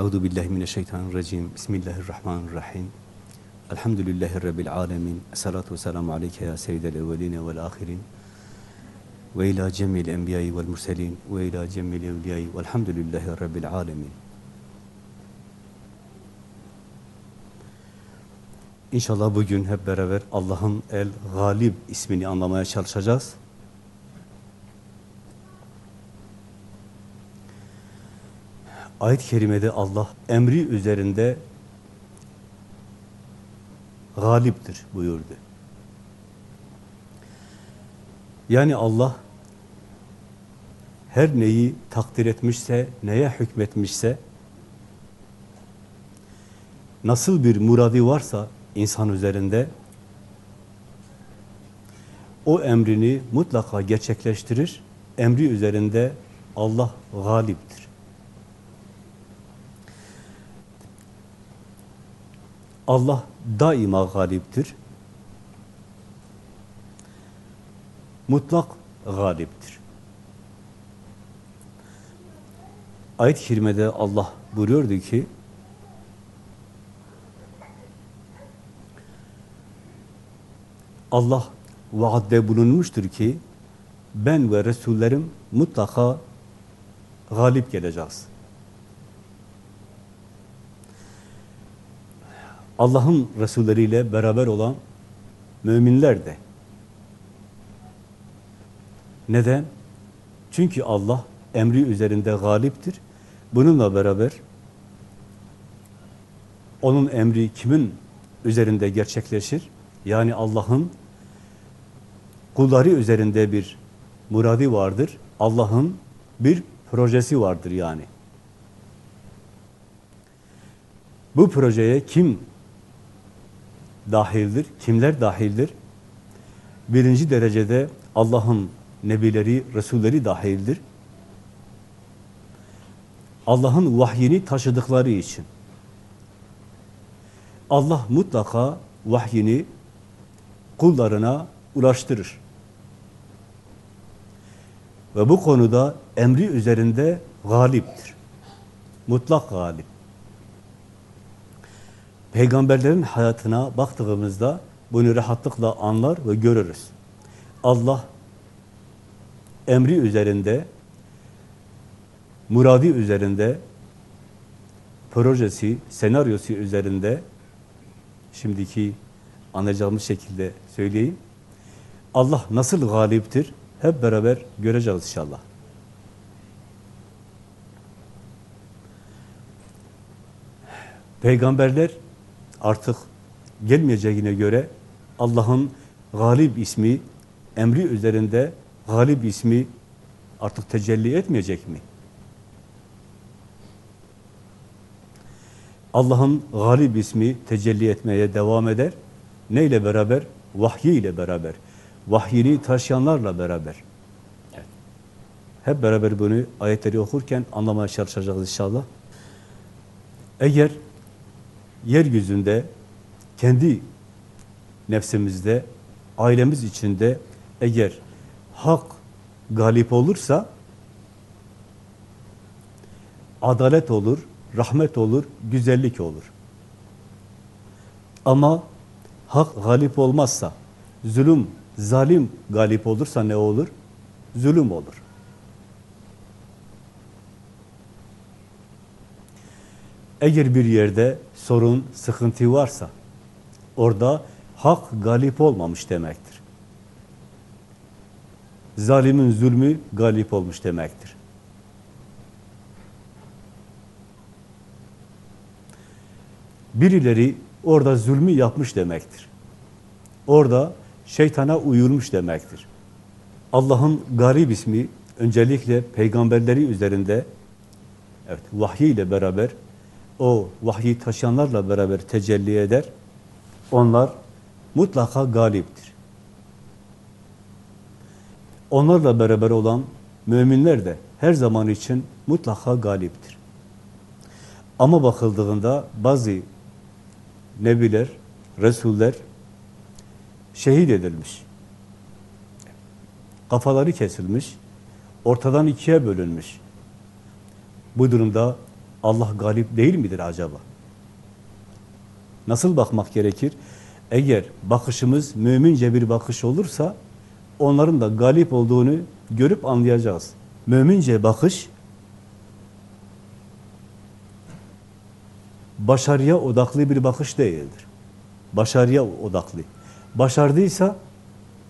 Euzu billahi mineşşeytanirracim. Bismillahirrahmanirrahim. Elhamdülillahi rabbil alamin. Essalatu vesselamu aleyke ya seyyidel evvelin ve'l ahirin. Ve ila cemil enbiya'i ve'l murselin ve ila cemil evliya'i ve'lhamdülillahi rabbil alamin. İnşallah bugün hep beraber Allah'ın El Galib ismini anlamaya çalışacağız. Ayet-i kerimede Allah emri üzerinde galiptir buyurdu. Yani Allah her neyi takdir etmişse, neye hükmetmişse, nasıl bir muradi varsa insan üzerinde, o emrini mutlaka gerçekleştirir. Emri üzerinde Allah galiptir. Allah daima galiptir. Mutlak galiptir. Ayet-i kerimede Allah buyuruyordu ki Allah vaadde bulunmuştur ki ben ve Resullerim mutlaka galip geleceğiz. Allah'ın Resulleriyle beraber olan müminler de. Neden? Çünkü Allah emri üzerinde galiptir. Bununla beraber onun emri kimin üzerinde gerçekleşir? Yani Allah'ın kulları üzerinde bir muradi vardır. Allah'ın bir projesi vardır yani. Bu projeye kim dahildir? Kimler dahildir? Birinci derecede Allah'ın nebileri, resulleri dahildir. Allah'ın vahyini taşıdıkları için. Allah mutlaka vahyini kullarına ulaştırır. Ve bu konuda emri üzerinde galiptir. Mutlak galip. Peygamberlerin hayatına baktığımızda bunu rahatlıkla anlar ve görürüz. Allah emri üzerinde, muradi üzerinde, projesi, senaryosu üzerinde, şimdiki anlayacağımız şekilde söyleyeyim. Allah nasıl galiptir? Hep beraber göreceğiz inşallah. Peygamberler artık gelmeyeceğine göre Allah'ın galip ismi, emri üzerinde galip ismi artık tecelli etmeyecek mi? Allah'ın galip ismi tecelli etmeye devam eder. Neyle beraber? Vahyi ile beraber. Vahyini taşıyanlarla beraber. Evet. Hep beraber bunu ayetleri okurken anlamaya çalışacağız inşallah. Eğer yeryüzünde, kendi nefsimizde, ailemiz içinde eğer hak galip olursa adalet olur, rahmet olur, güzellik olur. Ama hak galip olmazsa, zulüm, zalim galip olursa ne olur? Zulüm olur. Eğer bir yerde sorun, sıkıntı varsa, orada hak galip olmamış demektir. Zalimin zulmü galip olmuş demektir. Birileri orada zulmü yapmış demektir. Orada şeytana uyulmuş demektir. Allah'ın garip ismi öncelikle peygamberleri üzerinde evet vahiy ile beraber o vahyi taşıyanlarla beraber tecelli eder. Onlar mutlaka galiptir. Onlarla beraber olan müminler de her zaman için mutlaka galiptir. Ama bakıldığında bazı nebiler, resuller şehit edilmiş. Kafaları kesilmiş, ortadan ikiye bölünmüş. Bu durumda Allah galip değil midir acaba? Nasıl bakmak gerekir? Eğer bakışımız mümince bir bakış olursa onların da galip olduğunu görüp anlayacağız. Mümince bakış başarıya odaklı bir bakış değildir. Başarıya odaklı. Başardıysa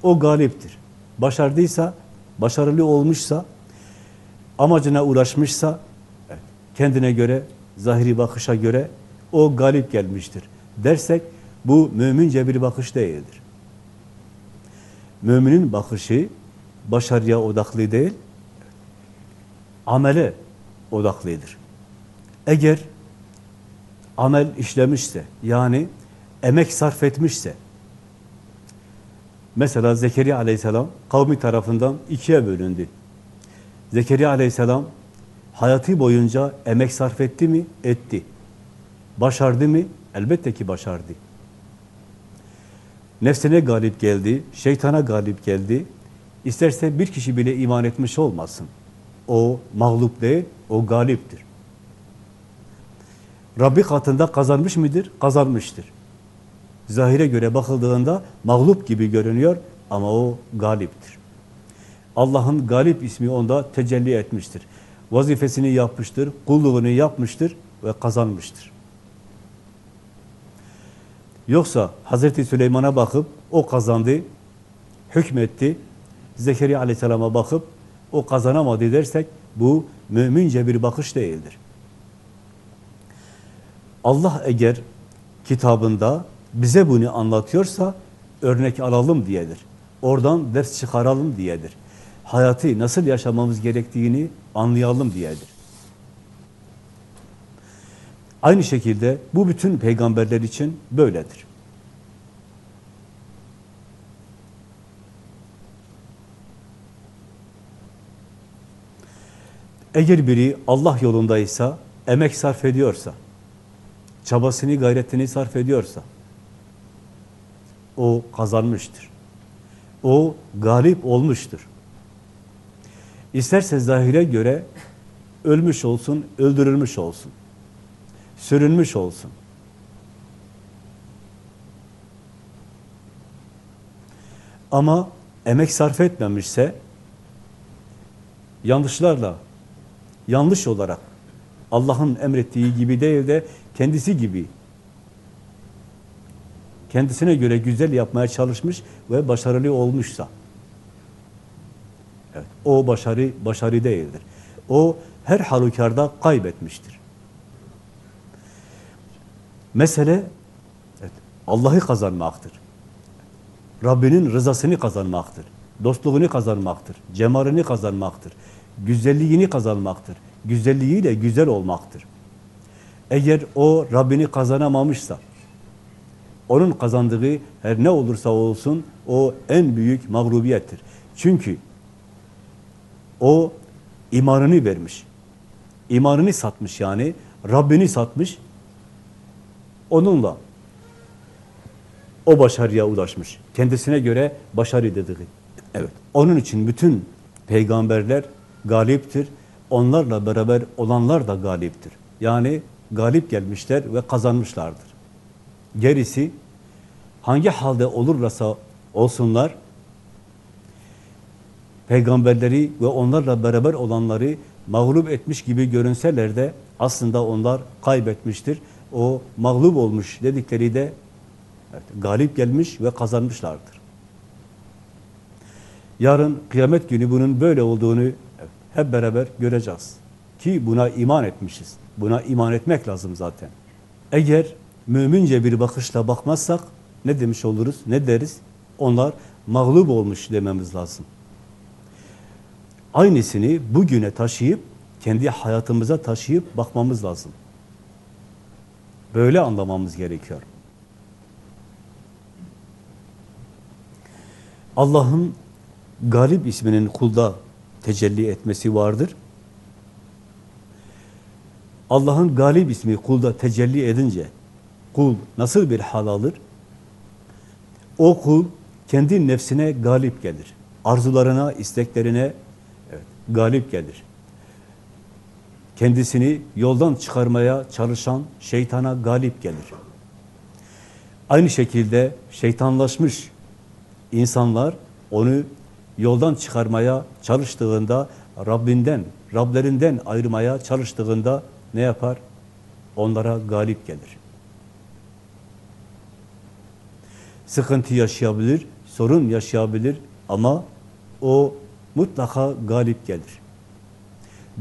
o galiptir. Başardıysa, başarılı olmuşsa, amacına ulaşmışsa, kendine göre, zahiri bakışa göre o galip gelmiştir dersek bu mümince bir bakış değildir. Müminin bakışı başarıya odaklı değil, amele odaklıdır. Eğer amel işlemişse, yani emek sarf etmişse, mesela Zekeriya aleyhisselam kavmi tarafından ikiye bölündü. Zekeriya aleyhisselam hayatı boyunca emek sarf etti mi? Etti. Başardı mı? Elbette ki başardı. Nefsine galip geldi, şeytana galip geldi. İsterse bir kişi bile iman etmiş olmasın. O mağlup değil, o galiptir. Rabbi katında kazanmış mıdır? Kazanmıştır. Zahire göre bakıldığında mağlup gibi görünüyor ama o galiptir. Allah'ın galip ismi onda tecelli etmiştir. Vazifesini yapmıştır, kulluğunu yapmıştır ve kazanmıştır. Yoksa Hazreti Süleyman'a bakıp o kazandı, hükmetti. Zekeriya Aleyhisselam'a bakıp o kazanamadı dersek bu mümince bir bakış değildir. Allah eğer kitabında bize bunu anlatıyorsa örnek alalım diyedir. Oradan ders çıkaralım diyedir. Hayatı nasıl yaşamamız gerektiğini anlayalım diyedir. Aynı şekilde bu bütün peygamberler için böyledir. Eğer biri Allah yolundaysa, emek sarf ediyorsa, çabasını, gayretini sarf ediyorsa, o kazanmıştır. O galip olmuştur. İsterse zahire göre ölmüş olsun, öldürülmüş olsun sürünmüş olsun. Ama emek sarf etmemişse yanlışlarla, yanlış olarak Allah'ın emrettiği gibi değil de kendisi gibi kendisine göre güzel yapmaya çalışmış ve başarılı olmuşsa evet, o başarı başarı değildir. O her halükarda kaybetmiştir. Mesele evet, Allah'ı kazanmaktır. Rabbinin rızasını kazanmaktır. Dostluğunu kazanmaktır. Cemalini kazanmaktır. Güzelliğini kazanmaktır. Güzelliğiyle güzel olmaktır. Eğer o Rabbini kazanamamışsa, onun kazandığı her ne olursa olsun o en büyük mağlubiyettir. Çünkü o imanını vermiş. İmanını satmış yani. Rabbini satmış. Onunla o başarıya ulaşmış. Kendisine göre başarı dediği. Evet. Onun için bütün peygamberler galiptir. Onlarla beraber olanlar da galiptir. Yani galip gelmişler ve kazanmışlardır. Gerisi hangi halde olurlarsa olsunlar peygamberleri ve onlarla beraber olanları mağlup etmiş gibi görünseler de aslında onlar kaybetmiştir o mağlup olmuş dedikleri de evet, galip gelmiş ve kazanmışlardır. Yarın kıyamet günü bunun böyle olduğunu hep beraber göreceğiz. Ki buna iman etmişiz. Buna iman etmek lazım zaten. Eğer mümince bir bakışla bakmazsak ne demiş oluruz, ne deriz? Onlar mağlup olmuş dememiz lazım. Aynısını bugüne taşıyıp, kendi hayatımıza taşıyıp bakmamız lazım. Böyle anlamamız gerekiyor. Allah'ın Galip isminin kulda tecelli etmesi vardır. Allah'ın Galip ismi kulda tecelli edince kul nasıl bir hal alır? O kul kendi nefsine galip gelir. Arzularına, isteklerine galip gelir. kendisini yoldan çıkarmaya çalışan şeytana galip gelir. Aynı şekilde şeytanlaşmış insanlar onu yoldan çıkarmaya çalıştığında, Rabbinden, Rablerinden ayırmaya çalıştığında ne yapar? Onlara galip gelir. Sıkıntı yaşayabilir, sorun yaşayabilir ama o mutlaka galip gelir.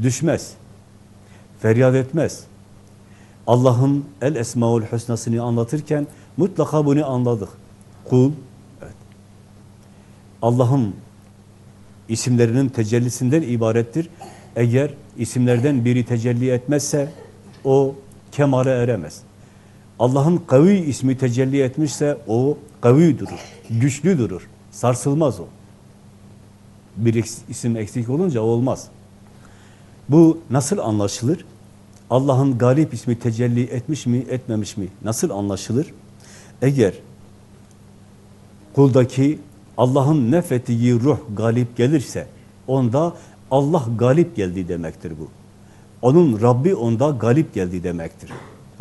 Düşmez, feryat etmez. Allah'ın el esmaül husnasını anlatırken mutlaka bunu anladık. Kul, evet. Allah'ın isimlerinin tecellisinden ibarettir. Eğer isimlerden biri tecelli etmezse o kemale eremez. Allah'ın kavi ismi tecelli etmişse o kavi durur, güçlü durur, sarsılmaz o. Bir isim eksik olunca olmaz. Bu nasıl anlaşılır? Allah'ın galip ismi tecelli etmiş mi, etmemiş mi? Nasıl anlaşılır? Eğer kuldaki Allah'ın nefettiği ruh galip gelirse, onda Allah galip geldi demektir bu. Onun Rabbi onda galip geldi demektir.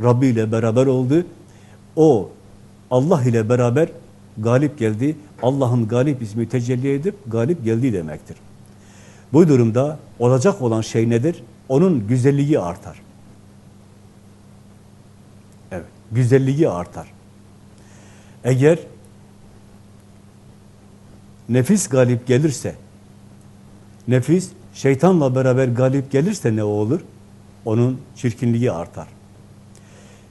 Rabbi ile beraber oldu. O Allah ile beraber galip geldi. Allah'ın galip ismi tecelli edip galip geldi demektir. Bu durumda olacak olan şey nedir? Onun güzelliği artar. Evet, güzelliği artar. Eğer nefis galip gelirse, nefis şeytanla beraber galip gelirse ne olur? Onun çirkinliği artar.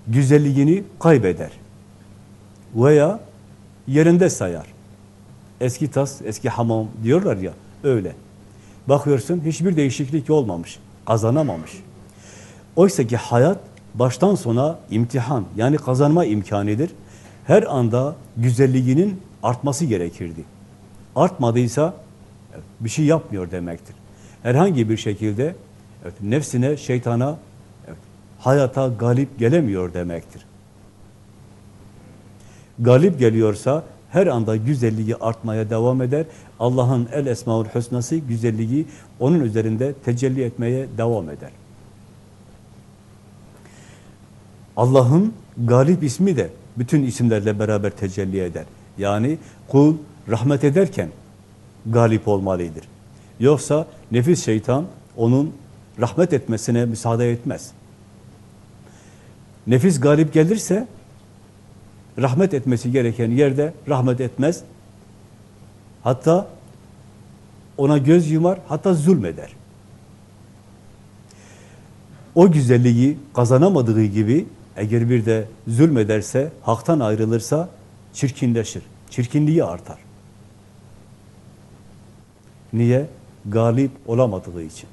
Güzelliğini kaybeder. Veya yerinde sayar. Eski tas, eski hamam diyorlar ya, öyle. Bakıyorsun hiçbir değişiklik olmamış, kazanamamış. Oysa ki hayat baştan sona imtihan, yani kazanma imkanidir. Her anda güzelliğinin artması gerekirdi. Artmadıysa bir şey yapmıyor demektir. Herhangi bir şekilde evet, nefsine, şeytana, evet, hayata galip gelemiyor demektir. Galip geliyorsa her anda güzelliği artmaya devam eder. Allah'ın el esmaül husnası güzelliği onun üzerinde tecelli etmeye devam eder. Allah'ın galip ismi de bütün isimlerle beraber tecelli eder. Yani kul rahmet ederken galip olmalıdır. Yoksa nefis şeytan onun rahmet etmesine müsaade etmez. Nefis galip gelirse rahmet etmesi gereken yerde rahmet etmez. Hatta ona göz yumar, hatta zulmeder. O güzelliği kazanamadığı gibi eğer bir de zulmederse, haktan ayrılırsa çirkinleşir. Çirkinliği artar. Niye? Galip olamadığı için.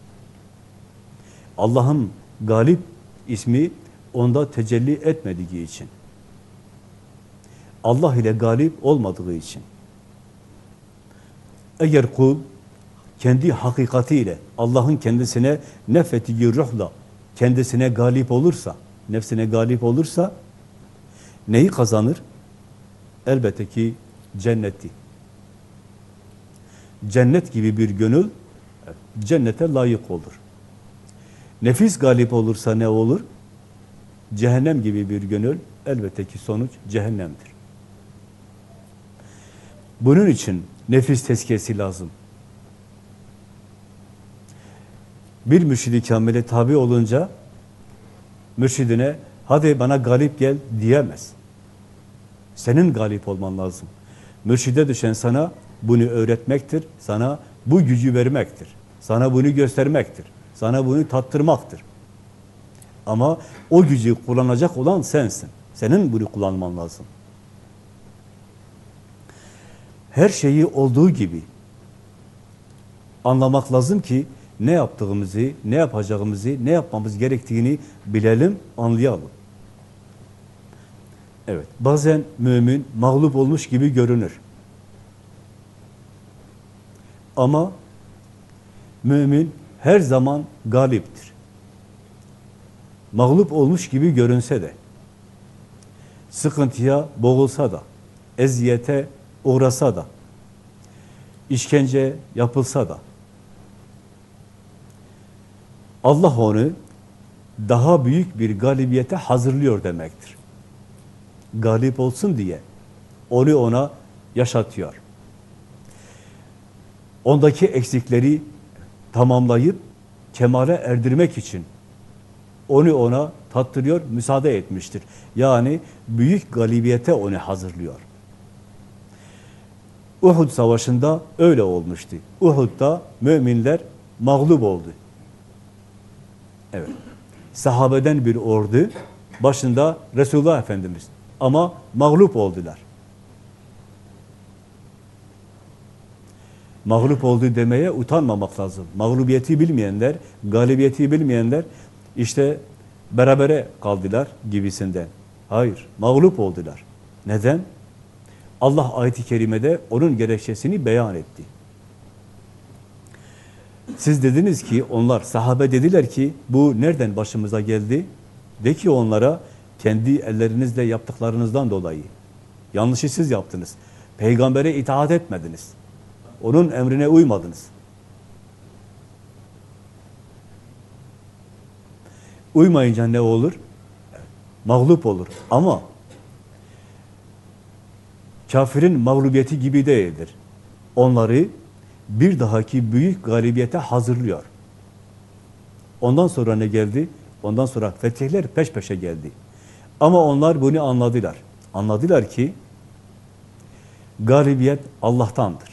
Allah'ın galip ismi onda tecelli etmediği için. Allah ile galip olmadığı için. Eğer kul kendi hakikatiyle Allah'ın kendisine nefettiği ruhla kendisine galip olursa, nefsine galip olursa neyi kazanır? Elbette ki cenneti. Cennet gibi bir gönül cennete layık olur. Nefis galip olursa ne olur? Cehennem gibi bir gönül elbette ki sonuç cehennemdir. Bunun için nefis tezkiyesi lazım. Bir mürşidi kamile tabi olunca mürşidine hadi bana galip gel diyemez. Senin galip olman lazım. Mürşide düşen sana bunu öğretmektir, sana bu gücü vermektir, sana bunu göstermektir, sana bunu tattırmaktır. Ama o gücü kullanacak olan sensin. Senin bunu kullanman lazım. Her şeyi olduğu gibi anlamak lazım ki ne yaptığımızı, ne yapacağımızı, ne yapmamız gerektiğini bilelim, anlayalım. Evet, bazen mümin mağlup olmuş gibi görünür. Ama mümin her zaman galiptir. Mağlup olmuş gibi görünse de, sıkıntıya boğulsa da, eziyete uğrasa da, işkence yapılsa da, Allah onu daha büyük bir galibiyete hazırlıyor demektir. Galip olsun diye onu ona yaşatıyor. Ondaki eksikleri tamamlayıp kemale erdirmek için onu ona tattırıyor, müsaade etmiştir. Yani büyük galibiyete onu hazırlıyor. Uhud savaşında öyle olmuştu. Uhud'da müminler mağlup oldu. Evet. Sahabeden bir ordu, başında Resulullah Efendimiz. Ama mağlup oldular. Mağlup oldu demeye utanmamak lazım. Mağlubiyeti bilmeyenler, galibiyeti bilmeyenler işte berabere kaldılar gibisinden. Hayır, mağlup oldular. Neden? Allah ayet-i kerimede onun gerekçesini beyan etti. Siz dediniz ki, onlar, sahabe dediler ki, bu nereden başımıza geldi? De ki onlara, kendi ellerinizle yaptıklarınızdan dolayı. Yanlışı siz yaptınız. Peygambere itaat etmediniz. Onun emrine uymadınız. Uymayınca ne olur? Mağlup olur. Ama kafirin mağlubiyeti gibi değildir. Onları bir dahaki büyük galibiyete hazırlıyor. Ondan sonra ne geldi? Ondan sonra fetihler peş peşe geldi. Ama onlar bunu anladılar. Anladılar ki galibiyet Allah'tandır.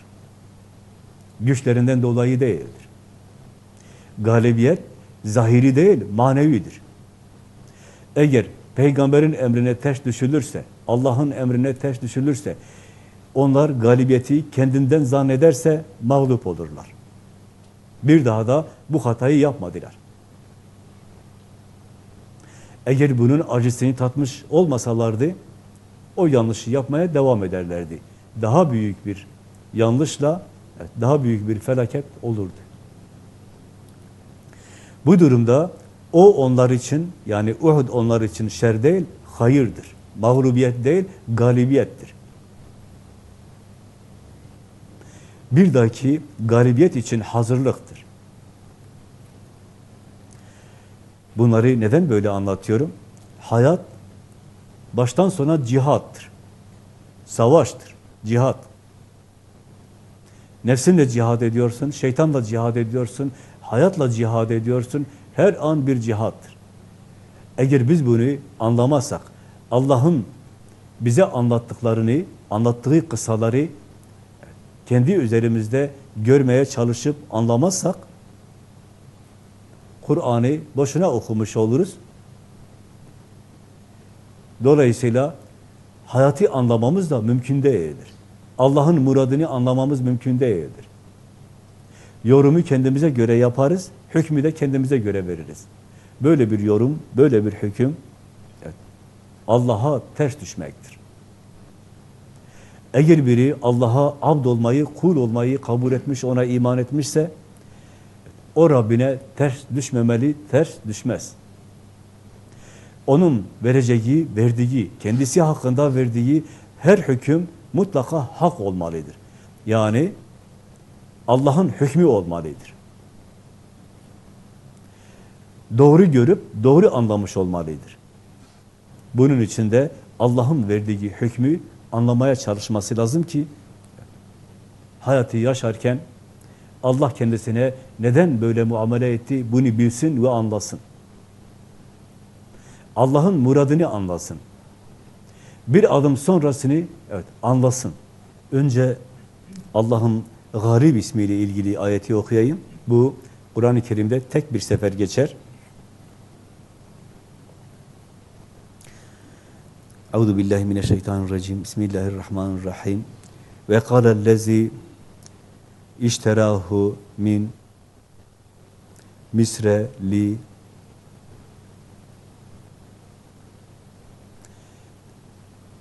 Güçlerinden dolayı değildir. Galibiyet zahiri değil, manevidir. Eğer peygamberin emrine ters düşülürse, Allah'ın emrine ters düşülürse, onlar galibiyeti kendinden zannederse mağlup olurlar. Bir daha da bu hatayı yapmadılar. Eğer bunun acısını tatmış olmasalardı, o yanlışı yapmaya devam ederlerdi. Daha büyük bir yanlışla, daha büyük bir felaket olurdu. Bu durumda o onlar için, yani Uhud onlar için şer değil, hayırdır. Mağlubiyet değil, galibiyettir. Bir dahaki galibiyet için hazırlıktır. Bunları neden böyle anlatıyorum? Hayat baştan sona cihattır. Savaştır, cihat. Nefsinle cihad ediyorsun, şeytanla cihad ediyorsun, hayatla cihad ediyorsun. Her an bir cihattır. Eğer biz bunu anlamazsak, Allah'ın bize anlattıklarını, anlattığı kısaları kendi üzerimizde görmeye çalışıp anlamazsak, Kur'an'ı boşuna okumuş oluruz. Dolayısıyla hayatı anlamamız da mümkün değildir. Allah'ın muradını anlamamız mümkün değildir. Yorumu kendimize göre yaparız, hükmü de kendimize göre veririz. Böyle bir yorum, böyle bir hüküm Allah'a ters düşmektir. Eğer biri Allah'a abd olmayı, kul olmayı kabul etmiş, ona iman etmişse o Rabbine ters düşmemeli, ters düşmez. Onun vereceği, verdiği, kendisi hakkında verdiği her hüküm mutlaka hak olmalıdır. Yani Allah'ın hükmü olmalıdır. Doğru görüp doğru anlamış olmalıdır. Bunun için de Allah'ın verdiği hükmü anlamaya çalışması lazım ki hayatı yaşarken Allah kendisine neden böyle muamele etti bunu bilsin ve anlasın. Allah'ın muradını anlasın. Bir adım sonrasını evet anlasın. Önce Allah'ın Garib ismiyle ilgili ayeti okuyayım. Bu Kur'an-ı Kerim'de tek bir sefer geçer. Euzu billahi mineşşeytanirracim. Bismillahirrahmanirrahim. Ve kâlellezî işterahu min misre li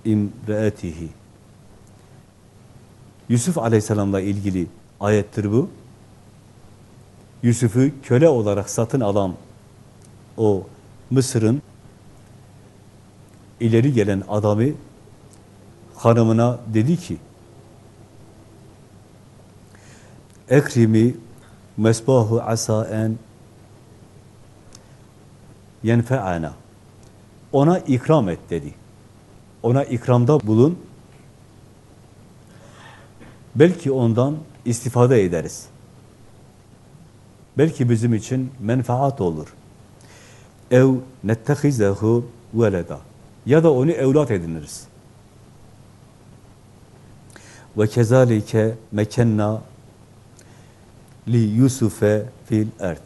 imreetihi. Yusuf Aleyhisselam'la ilgili ayettir bu. Yusuf'u köle olarak satın alan o Mısır'ın ileri gelen adamı hanımına dedi ki Ekrimi mesbahu asa en yenfe'ana. Ona ikram et dedi. Ona ikramda bulun. Belki ondan istifade ederiz. Belki bizim için menfaat olur. Ev nettehizehu veleda. Ya da onu evlat ediniriz. Ve kezalike mekenna li Yusufe fil erd.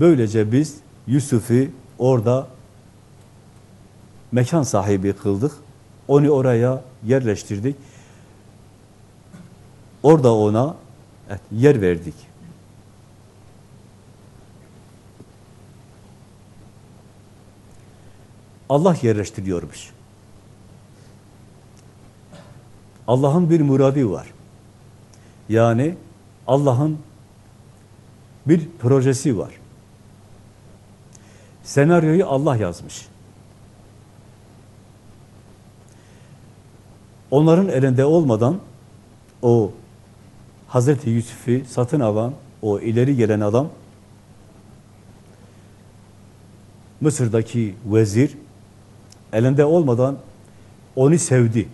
Böylece biz Yusuf'u orada mekan sahibi kıldık. Onu oraya yerleştirdik. Orada ona yer verdik. Allah yerleştiriyormuş. Allah'ın bir muradi var. Yani Allah'ın bir projesi var. Senaryoyu Allah yazmış. Onların elinde olmadan o Hazreti Yusuf'u satın alan, o ileri gelen adam Mısır'daki vezir elinde olmadan onu sevdi.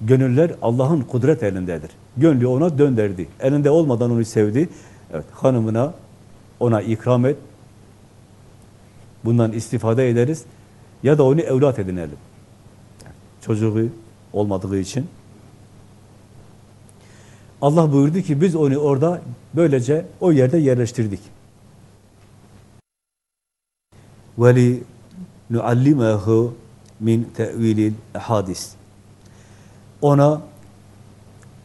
Gönüller Allah'ın kudret elindedir. Gönlü ona dönderdi. Elinde olmadan onu sevdi. Evet, hanımına ona ikram et. Bundan istifade ederiz. Ya da onu evlat edinelim. Çocuğu olmadığı için. Allah buyurdu ki biz onu orada böylece o yerde yerleştirdik. وَلِ nuallimehu min tevilil hadis. Ona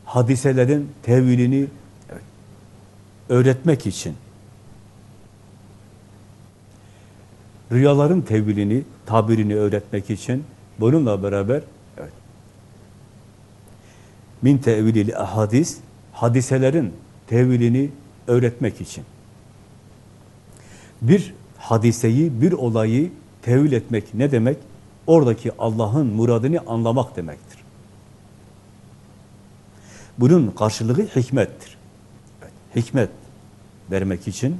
hadiselerin tevilini öğretmek için rüyaların tevilini, tabirini öğretmek için bununla beraber min tevilil hadis hadiselerin tevilini öğretmek için bir hadiseyi, bir olayı tevil etmek ne demek? Oradaki Allah'ın muradını anlamak demektir. Bunun karşılığı hikmettir. Hikmet vermek için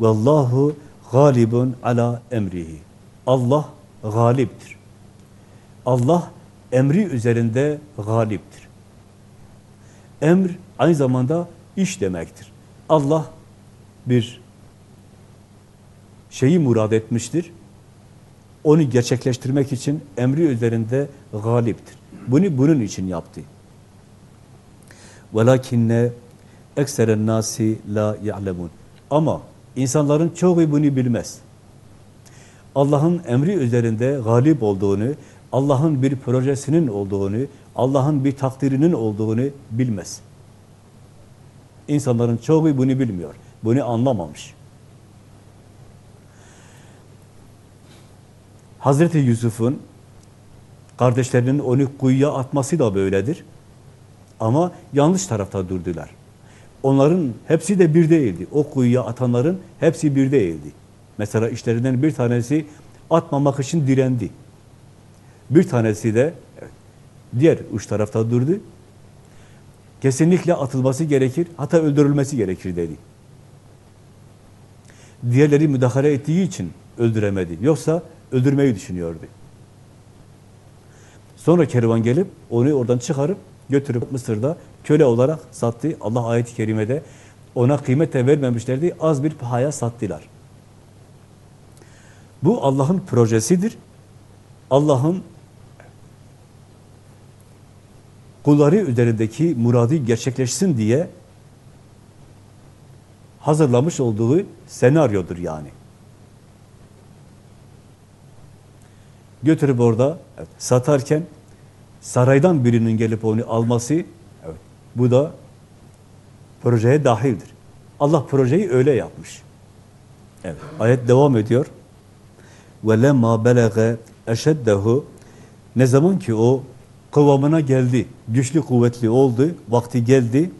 vallahu galibun ala emrihi. Allah galiptir. Allah emri üzerinde galiptir. Emr aynı zamanda iş demektir. Allah bir şeyi murad etmiştir onu gerçekleştirmek için emri üzerinde galiptir. Bunu bunun için yaptı. Velakinne ekseren nasi la ya'lemun. Ama insanların çoğu bunu bilmez. Allah'ın emri üzerinde galip olduğunu, Allah'ın bir projesinin olduğunu, Allah'ın bir takdirinin olduğunu bilmez. İnsanların çoğu bunu bilmiyor. Bunu anlamamış. Hazreti Yusuf'un kardeşlerinin onu kuyuya atması da böyledir. Ama yanlış tarafta durdular. Onların hepsi de bir değildi. O kuyuya atanların hepsi bir değildi. Mesela işlerinden bir tanesi atmamak için direndi. Bir tanesi de diğer uç tarafta durdu. Kesinlikle atılması gerekir, hatta öldürülmesi gerekir dedi. Diğerleri müdahale ettiği için öldüremedi. Yoksa öldürmeyi düşünüyordu. Sonra kervan gelip onu oradan çıkarıp götürüp Mısır'da köle olarak sattı. Allah ayet-i kerimede ona kıymet de vermemişlerdi. Az bir pahaya sattılar. Bu Allah'ın projesidir. Allah'ın kulları üzerindeki muradı gerçekleşsin diye hazırlamış olduğu senaryodur yani. Götürüp orada evet, satarken saraydan birinin gelip onu alması evet, bu da projeye dahildir. Allah projeyi öyle yapmış. Evet, ayet devam ediyor. وَلَمَّا بَلَغَ اَشَدَّهُ Ne zaman ki o kıvamına geldi, güçlü kuvvetli oldu, vakti geldi.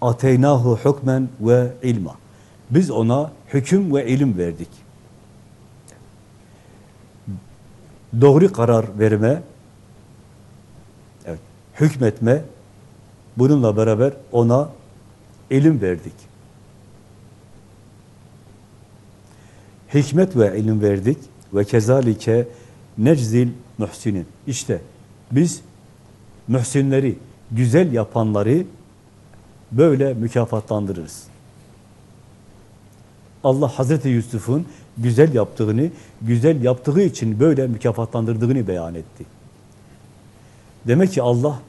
ateynahu hukmen ve ilma. Biz ona hüküm ve ilim verdik. Doğru karar verme, evet, hükmetme, bununla beraber ona ilim verdik. hikmet ve ilim verdik ve kezalike neczil muhsinin. İşte biz mühsinleri, güzel yapanları böyle mükafatlandırırız. Allah Hazreti Yusuf'un güzel yaptığını, güzel yaptığı için böyle mükafatlandırdığını beyan etti. Demek ki Allah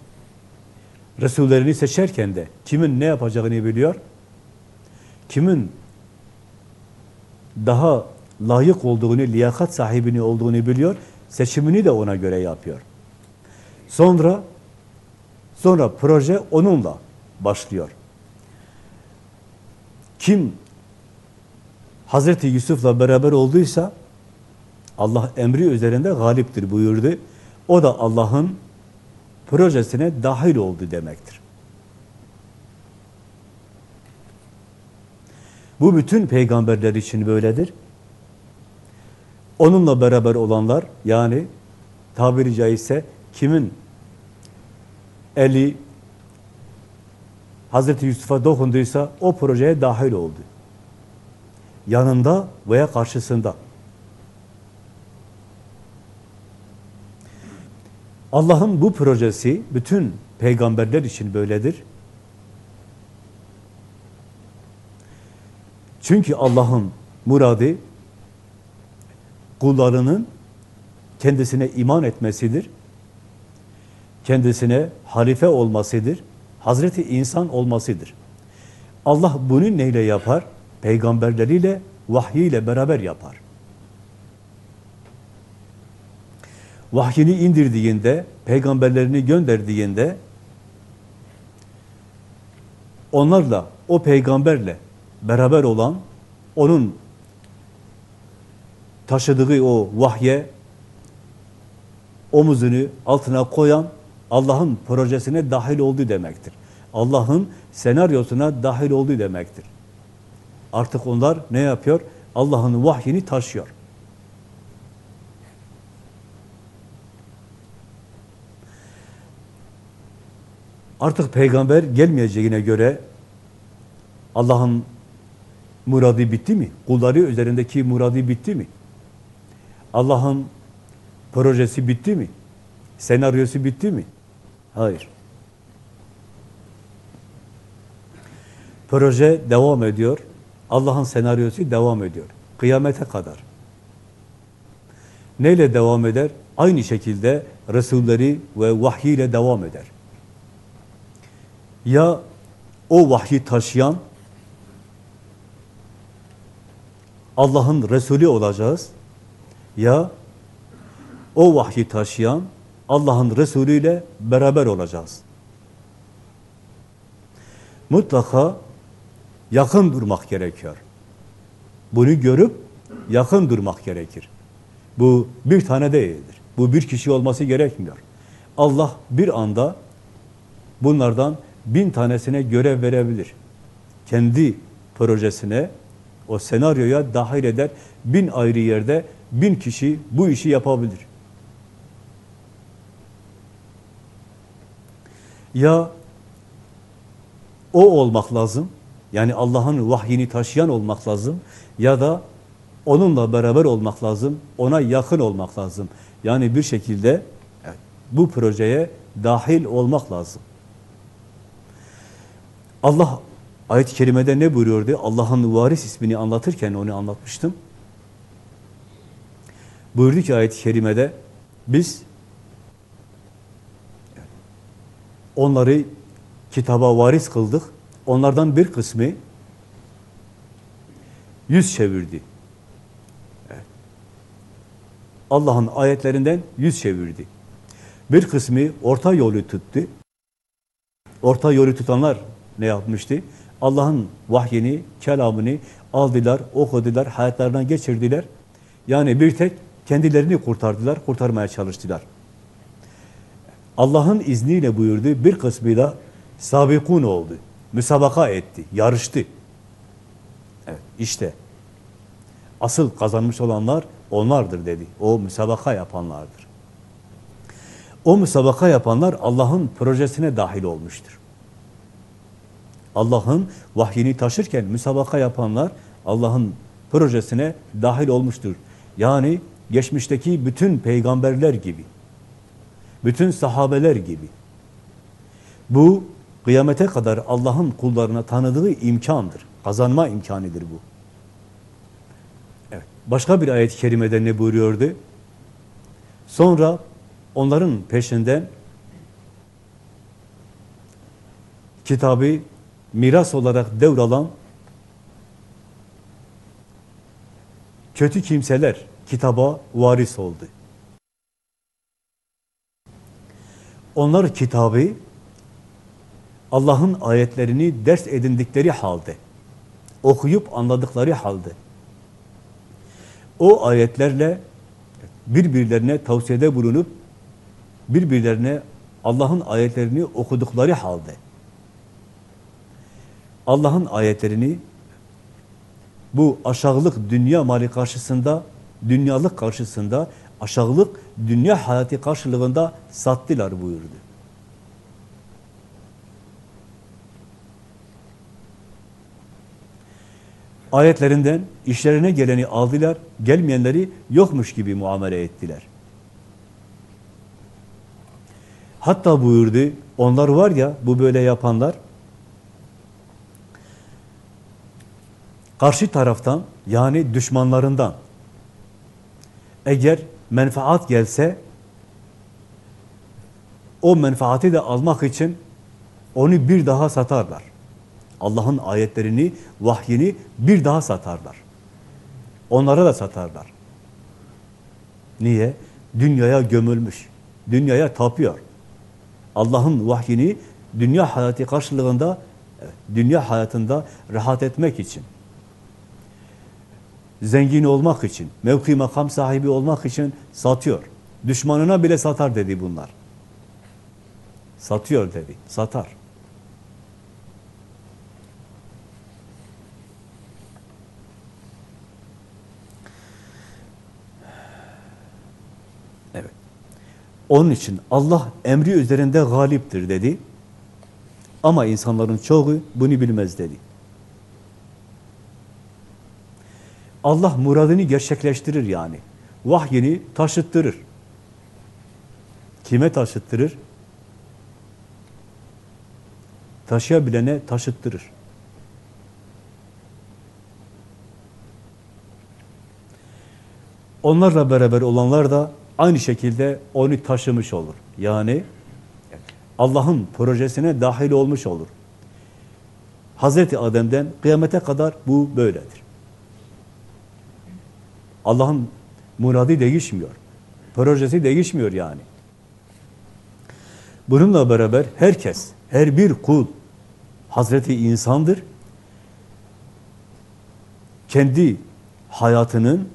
Resullerini seçerken de kimin ne yapacağını biliyor, kimin daha layık olduğunu, liyakat sahibini olduğunu biliyor, seçimini de ona göre yapıyor. Sonra sonra proje onunla başlıyor. Kim Hazreti Yusuf'la beraber olduysa Allah emri üzerinde galiptir buyurdu. O da Allah'ın projesine dahil oldu demektir. Bu bütün peygamberler için böyledir. Onunla beraber olanlar yani tabiri caizse kimin eli Hazreti Yusuf'a dokunduysa o projeye dahil oldu. Yanında veya karşısında. Allah'ın bu projesi bütün peygamberler için böyledir. Çünkü Allah'ın muradı kullarının kendisine iman etmesidir. Kendisine halife olmasıdır. Hazreti insan olmasıdır. Allah bunu neyle yapar? Peygamberleriyle, vahyiyle beraber yapar. Vahyini indirdiğinde, peygamberlerini gönderdiğinde onlarla, o peygamberle beraber olan, onun taşıdığı o vahye omuzunu altına koyan Allah'ın projesine dahil oldu demektir. Allah'ın senaryosuna dahil oldu demektir. Artık onlar ne yapıyor? Allah'ın vahyini taşıyor. Artık peygamber gelmeyeceğine göre Allah'ın muradı bitti mi? Kulları üzerindeki muradı bitti mi? Allah'ın projesi bitti mi? Senaryosu bitti mi? Hayır. Proje devam ediyor. Allah'ın senaryosu devam ediyor. Kıyamete kadar. Neyle devam eder? Aynı şekilde Resulleri ve vahyiyle devam eder. Ya o vahyi taşıyan Allah'ın Resulü olacağız ya o vahyi taşıyan Allah'ın Resulü ile beraber olacağız. Mutlaka yakın durmak gerekiyor. Bunu görüp yakın durmak gerekir. Bu bir tane değildir. Bu bir kişi olması gerekmiyor. Allah bir anda bunlardan bin tanesine görev verebilir. Kendi projesine, o senaryoya dahil eder. Bin ayrı yerde bin kişi bu işi yapabilir. Ya o olmak lazım, yani Allah'ın vahyini taşıyan olmak lazım ya da onunla beraber olmak lazım, ona yakın olmak lazım. Yani bir şekilde bu projeye dahil olmak lazım. Allah ayet-i kerimede ne buyuruyordu? Allah'ın varis ismini anlatırken onu anlatmıştım. Buyurdu ki ayet-i kerimede biz onları kitaba varis kıldık. Onlardan bir kısmı yüz çevirdi. Allah'ın ayetlerinden yüz çevirdi. Bir kısmı orta yolu tuttu. Orta yolu tutanlar ne yapmıştı? Allah'ın vahyini, kelamını aldılar, okudular, hayatlarından geçirdiler. Yani bir tek kendilerini kurtardılar, kurtarmaya çalıştılar. Allah'ın izniyle buyurdu, bir kısmı da sabikun oldu. Müsabaka etti, yarıştı. Evet, işte asıl kazanmış olanlar onlardır dedi. O müsabaka yapanlardır. O müsabaka yapanlar Allah'ın projesine dahil olmuştur. Allah'ın vahyini taşırken müsabaka yapanlar Allah'ın projesine dahil olmuştur. Yani geçmişteki bütün peygamberler gibi, bütün sahabeler gibi. Bu kıyamete kadar Allah'ın kullarına tanıdığı imkandır. Kazanma imkanıdır bu. Evet. Başka bir ayet-i kerimede ne buyuruyordu? Sonra onların peşinden kitabı miras olarak devralan kötü kimseler kitaba varis oldu. Onlar kitabı Allah'ın ayetlerini ders edindikleri halde, okuyup anladıkları halde, o ayetlerle birbirlerine tavsiyede bulunup, birbirlerine Allah'ın ayetlerini okudukları halde, Allah'ın ayetlerini bu aşağılık dünya mali karşısında, dünyalık karşısında, aşağılık dünya hayatı karşılığında sattılar buyurdu. Ayetlerinden işlerine geleni aldılar, gelmeyenleri yokmuş gibi muamele ettiler. Hatta buyurdu, onlar var ya bu böyle yapanlar, karşı taraftan yani düşmanlarından eğer menfaat gelse o menfaati de almak için onu bir daha satarlar. Allah'ın ayetlerini, vahyini bir daha satarlar. Onlara da satarlar. Niye? Dünyaya gömülmüş. Dünyaya tapıyor. Allah'ın vahyini dünya hayatı karşılığında dünya hayatında rahat etmek için zengin olmak için, mevki makam sahibi olmak için satıyor. Düşmanına bile satar dedi bunlar. Satıyor dedi, satar. Onun için Allah emri üzerinde galiptir dedi. Ama insanların çoğu bunu bilmez dedi. Allah muradını gerçekleştirir yani. Vahyini taşıttırır. Kime taşıttırır? Taşıyabilene taşıttırır. Onlarla beraber olanlar da aynı şekilde onu taşımış olur. Yani Allah'ın projesine dahil olmuş olur. Hazreti Adem'den kıyamete kadar bu böyledir. Allah'ın muradı değişmiyor. Projesi değişmiyor yani. Bununla beraber herkes, her bir kul Hazreti insandır. Kendi hayatının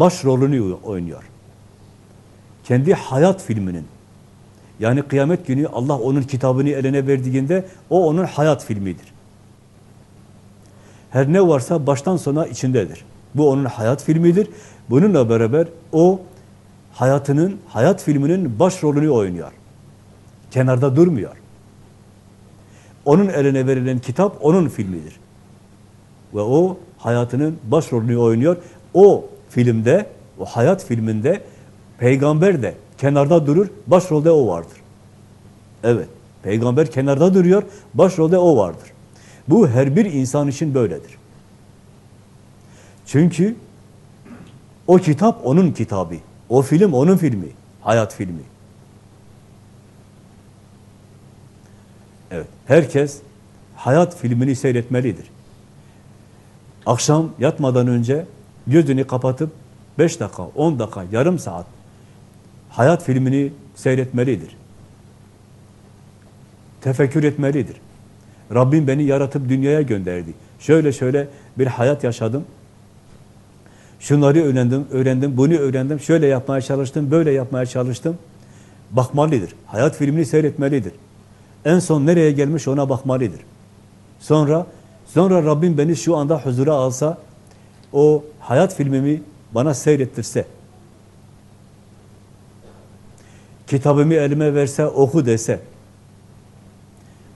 başrolünü oynuyor. Kendi hayat filminin. Yani kıyamet günü Allah onun kitabını eline verdiğinde o onun hayat filmidir. Her ne varsa baştan sona içindedir. Bu onun hayat filmidir. Bununla beraber o hayatının, hayat filminin başrolünü oynuyor. Kenarda durmuyor. Onun eline verilen kitap onun filmidir. Ve o hayatının başrolünü oynuyor. O filmde, o hayat filminde peygamber de kenarda durur, başrolde o vardır. Evet, peygamber kenarda duruyor, başrolde o vardır. Bu her bir insan için böyledir. Çünkü o kitap onun kitabı. O film onun filmi. Hayat filmi. Evet. Herkes hayat filmini seyretmelidir. Akşam yatmadan önce gözünü kapatıp 5 dakika, 10 dakika, yarım saat hayat filmini seyretmelidir. Tefekkür etmelidir. Rabbim beni yaratıp dünyaya gönderdi. Şöyle şöyle bir hayat yaşadım. Şunları öğrendim, öğrendim, bunu öğrendim. Şöyle yapmaya çalıştım, böyle yapmaya çalıştım. Bakmalıdır. Hayat filmini seyretmelidir. En son nereye gelmiş ona bakmalıdır. Sonra sonra Rabbim beni şu anda huzura alsa o hayat filmimi bana seyrettirse kitabımı elime verse, oku dese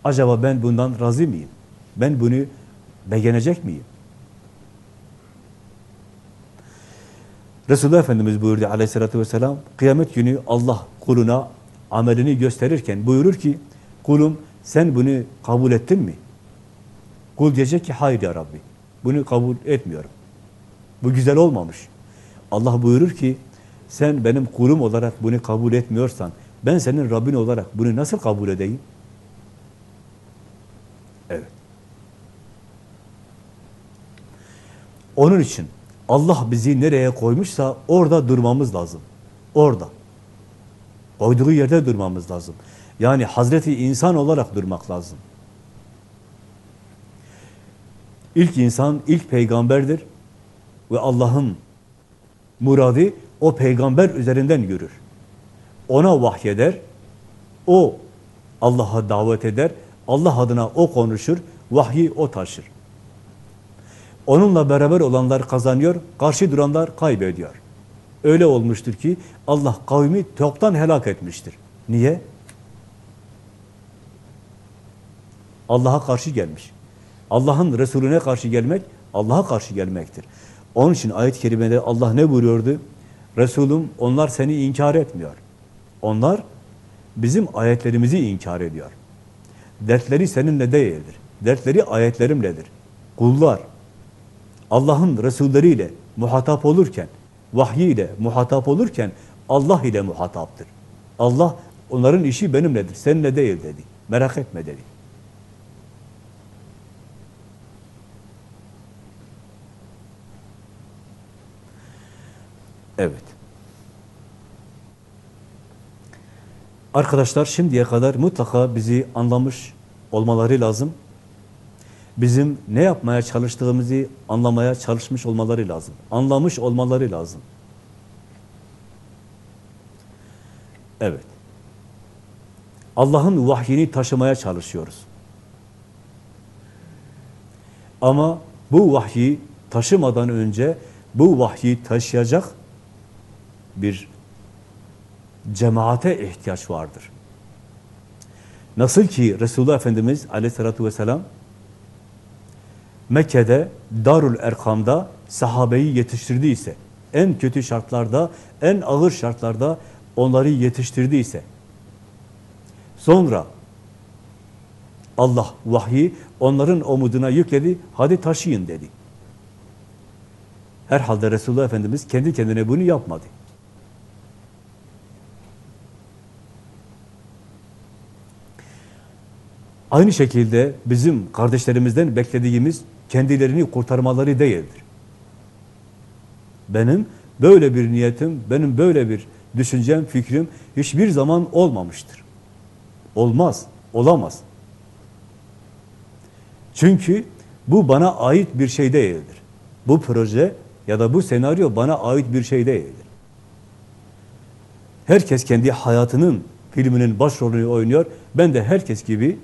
Acaba ben bundan razı mıyım? Ben bunu Beğenecek miyim? Resulullah Efendimiz buyurdu aleyhissalatü vesselam, kıyamet günü Allah kuluna amelini gösterirken buyurur ki, kulum sen bunu kabul ettin mi? Kul diyecek ki, hayır ya Rabbi, bunu kabul etmiyorum. Bu güzel olmamış. Allah buyurur ki, sen benim kulum olarak bunu kabul etmiyorsan, ben senin Rabbin olarak bunu nasıl kabul edeyim? Evet. Onun için Allah bizi nereye koymuşsa orada durmamız lazım. Orada. Koyduğu yerde durmamız lazım. Yani Hazreti insan olarak durmak lazım. İlk insan, ilk peygamberdir. Ve Allah'ın muradı o peygamber üzerinden yürür. Ona vahyeder, o Allah'a davet eder, Allah adına o konuşur, vahyi o taşır. Onunla beraber olanlar kazanıyor, karşı duranlar kaybediyor. Öyle olmuştur ki Allah kavmi toptan helak etmiştir. Niye? Allah'a karşı gelmiş. Allah'ın Resulüne karşı gelmek, Allah'a karşı gelmektir. Onun için ayet-i kerimede Allah ne buyuruyordu? Resulüm onlar seni inkar etmiyor. Onlar bizim ayetlerimizi inkar ediyor. Dertleri seninle değildir. Dertleri ayetlerimledir. Kullar Allah'ın Resulleriyle muhatap olurken, vahiy ile muhatap olurken Allah ile muhataptır. Allah onların işi benimledir, seninle değil dedi. Merak etme dedi. Evet. Arkadaşlar şimdiye kadar mutlaka bizi anlamış olmaları lazım. Bizim ne yapmaya çalıştığımızı anlamaya çalışmış olmaları lazım. Anlamış olmaları lazım. Evet. Allah'ın vahyini taşımaya çalışıyoruz. Ama bu vahyi taşımadan önce bu vahyi taşıyacak bir cemaate ihtiyaç vardır. Nasıl ki Resulullah Efendimiz aleyhissalatü vesselam Mekke'de Darul Erkam'da sahabeyi yetiştirdiyse, en kötü şartlarda, en ağır şartlarda onları yetiştirdiyse, sonra Allah vahyi onların omuduna yükledi, hadi taşıyın dedi. Herhalde Resulullah Efendimiz kendi kendine bunu yapmadı. Aynı şekilde bizim kardeşlerimizden beklediğimiz kendilerini kurtarmaları değildir. Benim böyle bir niyetim, benim böyle bir düşüncem, fikrim hiçbir zaman olmamıştır. Olmaz, olamaz. Çünkü bu bana ait bir şey değildir. Bu proje ya da bu senaryo bana ait bir şey değildir. Herkes kendi hayatının filminin başrolünü oynuyor. Ben de herkes gibi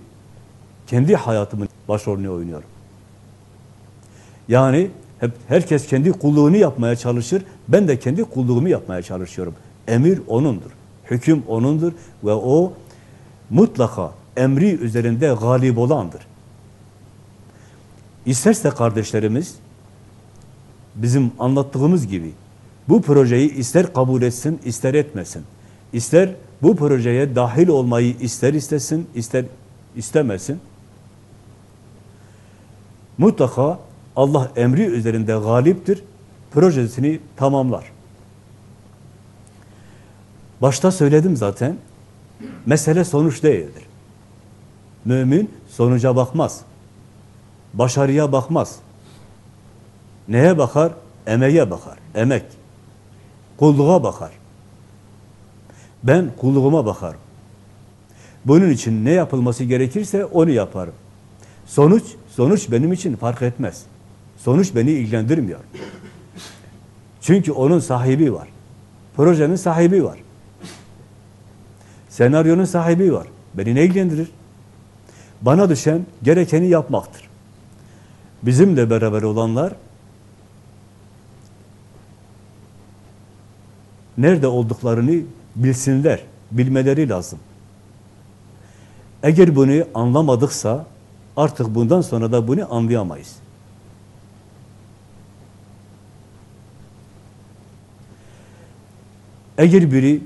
kendi hayatımın başrolünü oynuyorum. Yani hep herkes kendi kulluğunu yapmaya çalışır. Ben de kendi kulluğumu yapmaya çalışıyorum. Emir O'nundur. Hüküm O'nundur ve O mutlaka emri üzerinde galip olandır. İsterse kardeşlerimiz bizim anlattığımız gibi bu projeyi ister kabul etsin, ister etmesin. İster bu projeye dahil olmayı ister istesin, ister istemesin. Mutlaka Allah emri üzerinde galiptir, projesini tamamlar. Başta söyledim zaten, mesele sonuç değildir. Mümin sonuca bakmaz, başarıya bakmaz. Neye bakar? Emeğe bakar, emek. Kulluğa bakar. Ben kulluğuma bakarım. Bunun için ne yapılması gerekirse onu yaparım. Sonuç, sonuç benim için fark etmez. Sonuç beni ilgilendirmiyor. Çünkü onun sahibi var. Projenin sahibi var. Senaryonun sahibi var. Beni ne ilgilendirir? Bana düşen gerekeni yapmaktır. Bizimle beraber olanlar nerede olduklarını bilsinler, bilmeleri lazım. Eğer bunu anlamadıksa Artık bundan sonra da bunu anlayamayız. Eğer biri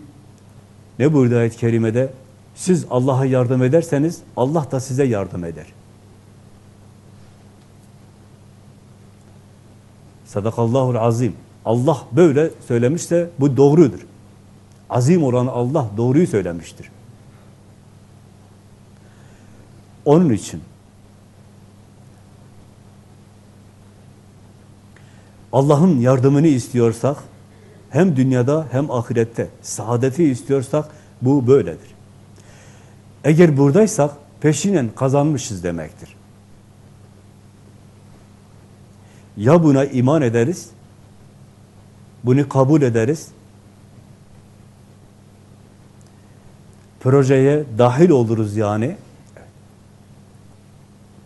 ne buyurdu ayet-i kerimede? Siz Allah'a yardım ederseniz Allah da size yardım eder. Sadakallahul azim. Allah böyle söylemişse bu doğrudur. Azim olan Allah doğruyu söylemiştir. Onun için Allah'ın yardımını istiyorsak hem dünyada hem ahirette saadeti istiyorsak bu böyledir. Eğer buradaysak peşinen kazanmışız demektir. Ya buna iman ederiz, bunu kabul ederiz, projeye dahil oluruz yani.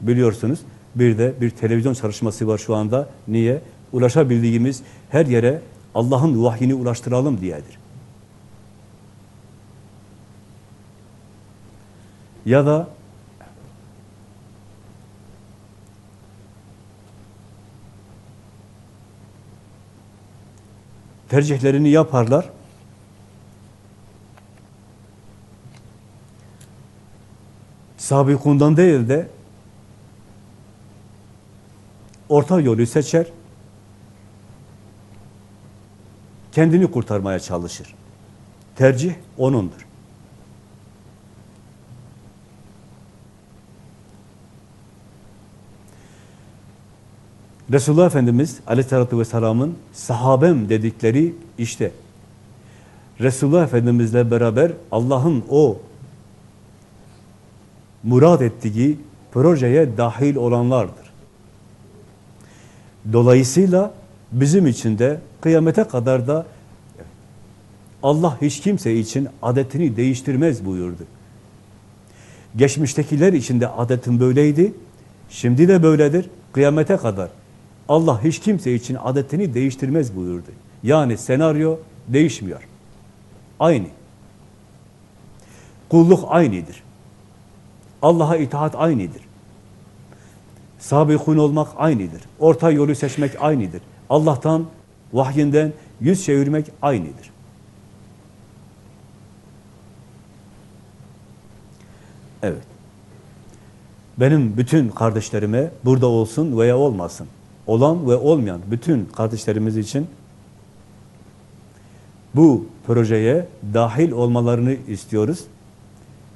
Biliyorsunuz bir de bir televizyon çalışması var şu anda. Niye? Ulaşabildiğimiz her yere Allah'ın vahyini ulaştıralım diyedir. Ya da tercihlerini yaparlar. Sabikundan değil de orta yolu seçer, kendini kurtarmaya çalışır. Tercih onundur. Resulullah Efendimiz Aleyhisselatü Vesselam'ın sahabem dedikleri işte Resulullah Efendimizle beraber Allah'ın o murad ettiği projeye dahil olanlardır. Dolayısıyla bizim için de kıyamete kadar da Allah hiç kimse için adetini değiştirmez buyurdu. Geçmiştekiler için de adetin böyleydi, şimdi de böyledir, kıyamete kadar. Allah hiç kimse için adetini değiştirmez buyurdu. Yani senaryo değişmiyor. Aynı. Kulluk aynıdır. Allah'a itaat aynıdır. Sabıkun olmak aynıdır. Orta yolu seçmek aynıdır. Allah'tan, vahyinden yüz çevirmek aynıdır. Evet. Benim bütün kardeşlerime burada olsun veya olmasın, olan ve olmayan bütün kardeşlerimiz için bu projeye dahil olmalarını istiyoruz.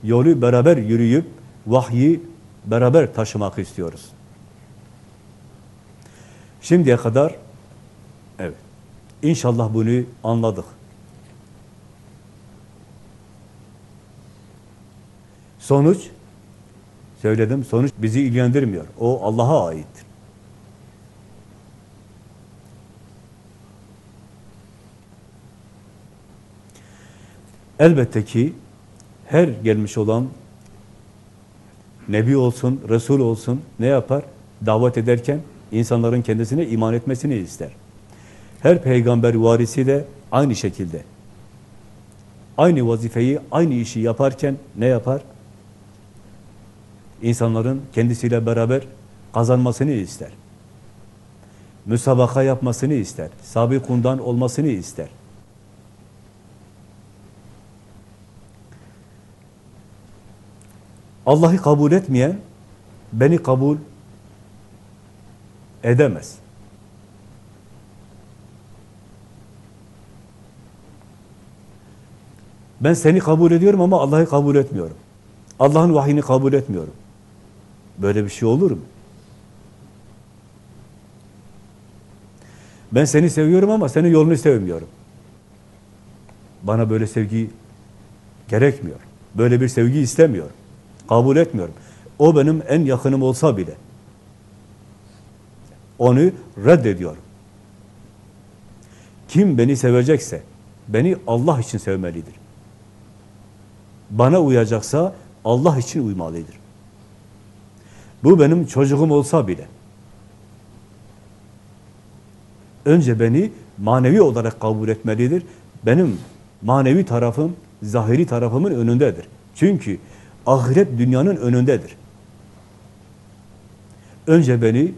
Yolu beraber yürüyüp vahyi beraber taşımak istiyoruz. Şimdiye kadar inşallah bunu anladık. Sonuç söyledim sonuç bizi ilgilendirmiyor. O Allah'a aittir. Elbette ki her gelmiş olan Nebi olsun, Resul olsun ne yapar? Davet ederken insanların kendisine iman etmesini ister. Her peygamber varisi de aynı şekilde. Aynı vazifeyi, aynı işi yaparken ne yapar? İnsanların kendisiyle beraber kazanmasını ister. Müsabaka yapmasını ister. Sabikundan olmasını ister. Allah'ı kabul etmeyen beni kabul edemez. Ben seni kabul ediyorum ama Allah'ı kabul etmiyorum. Allah'ın vahyini kabul etmiyorum. Böyle bir şey olur mu? Ben seni seviyorum ama senin yolunu sevmiyorum. Bana böyle sevgi gerekmiyor. Böyle bir sevgi istemiyorum. Kabul etmiyorum. O benim en yakınım olsa bile. Onu reddediyorum. Kim beni sevecekse, beni Allah için sevmelidir. Bana uyacaksa Allah için uymalıdır. Bu benim çocuğum olsa bile. Önce beni manevi olarak kabul etmelidir. Benim manevi tarafım, zahiri tarafımın önündedir. Çünkü ahiret dünyanın önündedir. Önce beni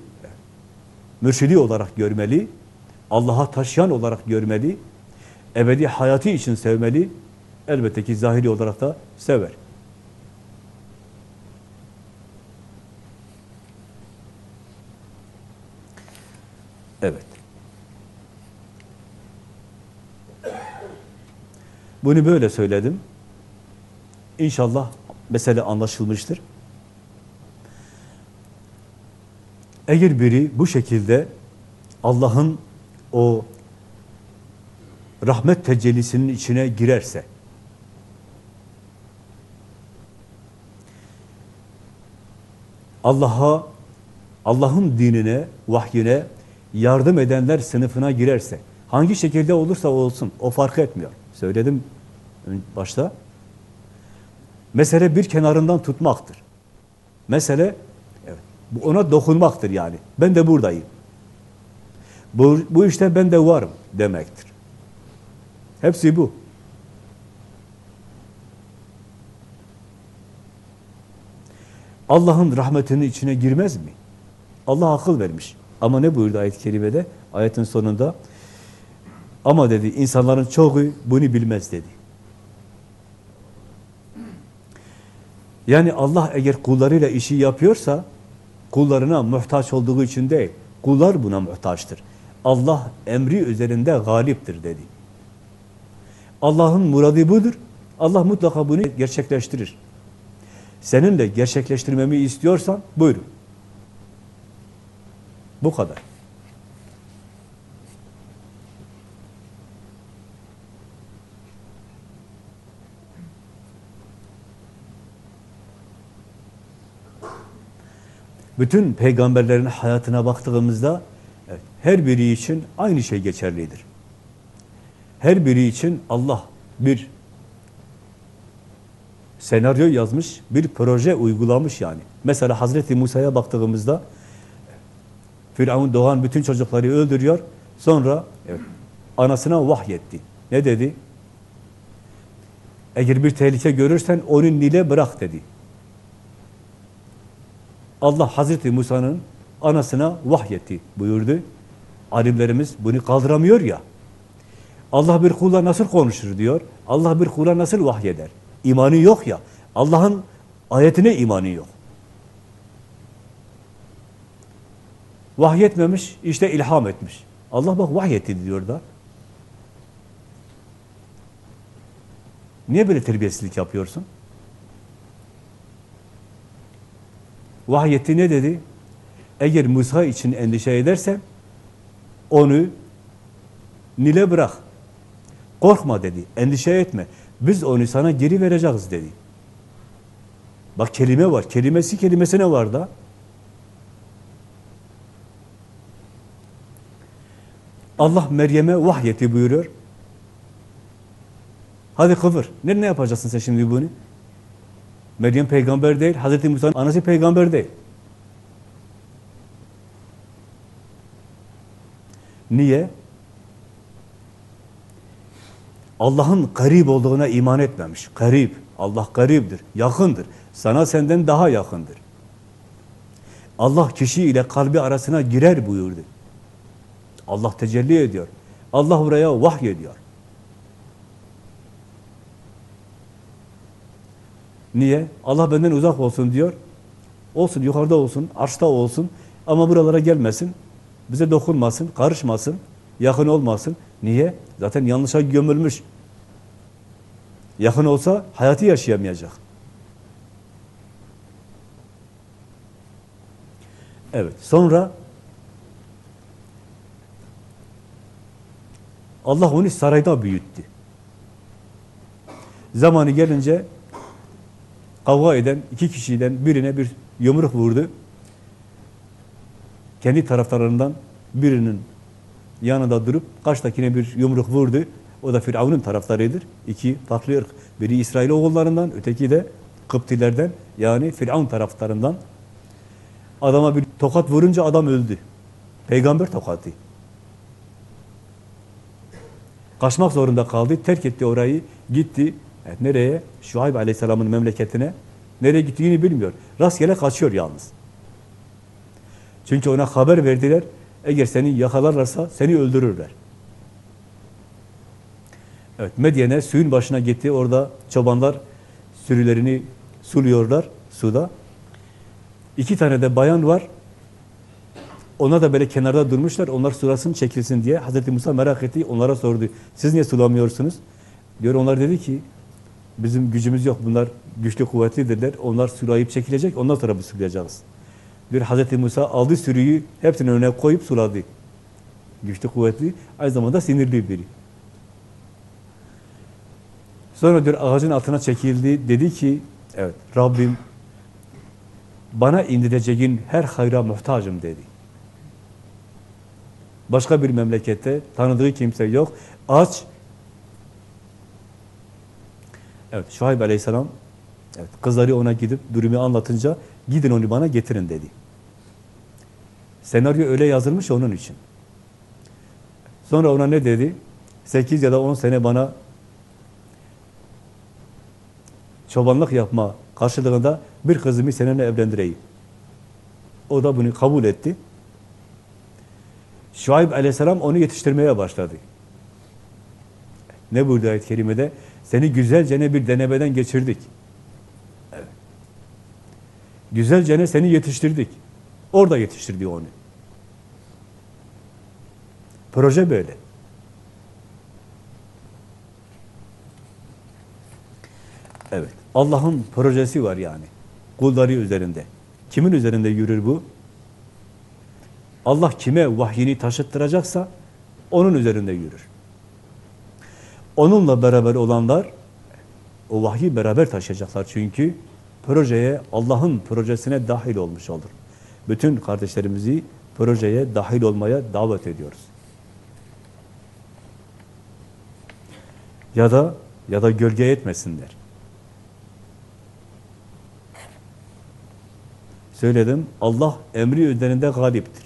mürşidi olarak görmeli, Allah'a taşıyan olarak görmeli. ebedi hayatı için sevmeli, elbette ki zahiri olarak da sever. Evet. Bunu böyle söyledim. İnşallah mesele anlaşılmıştır. Eğer biri bu şekilde Allah'ın o rahmet tecellisinin içine girerse, Allah'a, Allah'ın dinine, vahyine yardım edenler sınıfına girerse, hangi şekilde olursa olsun, o fark etmiyor. Söyledim başta. Mesele bir kenarından tutmaktır. Mesele evet, ona dokunmaktır yani. Ben de buradayım. Bu, bu işte ben de varım demektir. Hepsi bu. Allah'ın rahmetinin içine girmez mi? Allah akıl vermiş. Ama ne buyurdu ayet-i kerimede? Ayetin sonunda ama dedi insanların çoğu bunu bilmez dedi. Yani Allah eğer kullarıyla işi yapıyorsa kullarına muhtaç olduğu için değil. Kullar buna muhtaçtır. Allah emri üzerinde galiptir dedi. Allah'ın muradı budur. Allah mutlaka bunu gerçekleştirir. Senin de gerçekleştirmemi istiyorsan buyurun. Bu kadar. Bütün peygamberlerin hayatına baktığımızda evet, her biri için aynı şey geçerlidir. Her biri için Allah bir senaryo yazmış, bir proje uygulamış yani. Mesela Hazreti Musa'ya baktığımızda Firavun doğan bütün çocukları öldürüyor. Sonra evet, anasına vahyetti. Ne dedi? Eğer bir tehlike görürsen onu Nil'e bırak dedi. Allah Hazreti Musa'nın anasına vahyetti buyurdu. Alimlerimiz bunu kaldıramıyor ya. Allah bir kula nasıl konuşur diyor. Allah bir kula nasıl vahyeder? İmanı yok ya. Allah'ın ayetine imanı yok. Vahyetmemiş, işte ilham etmiş. Allah bak vahyetti diyor da. Niye böyle terbiyesizlik yapıyorsun? Vahyetti ne dedi? Eğer Musa için endişe edersen onu Nil'e bırak. Korkma dedi, endişe etme. Biz onu sana geri vereceğiz dedi. Bak kelime var, kelimesi kelimesine var da. Allah Meryem'e vahyetti buyuruyor. Hadi kıvır. Ne, ne yapacaksın sen şimdi bunu? Meryem peygamber değil, Hazreti Musa'nın anası peygamber değil. Niye? Allah'ın garip olduğuna iman etmemiş. Garip. Allah gariptir, yakındır. Sana senden daha yakındır. Allah kişi ile kalbi arasına girer buyurdu. Allah tecelli ediyor. Allah buraya vahy ediyor. Niye? Allah benden uzak olsun diyor. Olsun, yukarıda olsun, arşta olsun ama buralara gelmesin, bize dokunmasın, karışmasın, yakın olmasın. Niye? Zaten yanlışa gömülmüş. Yakın olsa hayatı yaşayamayacak. Evet, sonra Allah onu sarayda büyüttü. Zamanı gelince kavga eden iki kişiden birine bir yumruk vurdu. Kendi taraftarlarından birinin yanında durup karşıdakine bir yumruk vurdu. O da Firavun'un taraftarıdır. İki farklı ırk. Biri İsrail oğullarından, öteki de Kıptilerden yani Firavun taraftarından. Adama bir tokat vurunca adam öldü. Peygamber tokatı. Kaçmak zorunda kaldı. Terk etti orayı. Gitti. Evet, nereye? Şuayb Aleyhisselam'ın memleketine. Nereye gittiğini bilmiyor. Rastgele kaçıyor yalnız. Çünkü ona haber verdiler. Eğer seni yakalarlarsa seni öldürürler. Evet, Medyen'e suyun başına gitti. Orada çobanlar sürülerini suluyorlar suda. İki tane de bayan var. Ona da böyle kenarda durmuşlar. Onlar sulasın çekilsin diye. Hazreti Musa merak etti. Onlara sordu. Siz niye sulamıyorsunuz? Diyor onlar dedi ki bizim gücümüz yok. Bunlar güçlü kuvvetlidirler. Onlar sulayıp çekilecek. Ondan sonra biz sulayacağız. Diyor Hazreti Musa aldı sürüyü hepsinin önüne koyup suladı. Güçlü kuvvetli. Aynı zamanda sinirli biri. Sonra diyor ağacın altına çekildi. Dedi ki evet Rabbim bana indireceğin her hayra muhtacım dedi. Başka bir memlekette tanıdığı kimse yok. Aç. Evet Şuayb Aleyhisselam evet, kızları ona gidip durumu anlatınca gidin onu bana getirin dedi. Senaryo öyle yazılmış onun için. Sonra ona ne dedi? 8 ya da 10 sene bana çobanlık yapma karşılığında bir kızımı seninle evlendireyim. O da bunu kabul etti. Şuayb aleyhisselam onu yetiştirmeye başladı. Ne buyurdu ayet-i kerimede? Seni güzelce ne bir denemeden geçirdik. Evet. Güzelce ne seni yetiştirdik. Orada yetiştirdi onu. Proje böyle. Evet. Allah'ın projesi var yani. Kulları üzerinde. Kimin üzerinde yürür bu? Allah kime vahyini taşıttıracaksa onun üzerinde yürür. Onunla beraber olanlar o vahyi beraber taşıyacaklar çünkü projeye, Allah'ın projesine dahil olmuş olur. Bütün kardeşlerimizi projeye dahil olmaya davet ediyoruz. Ya da ya da gölge etmesinler. Söyledim, Allah emri üzerinde galiptir.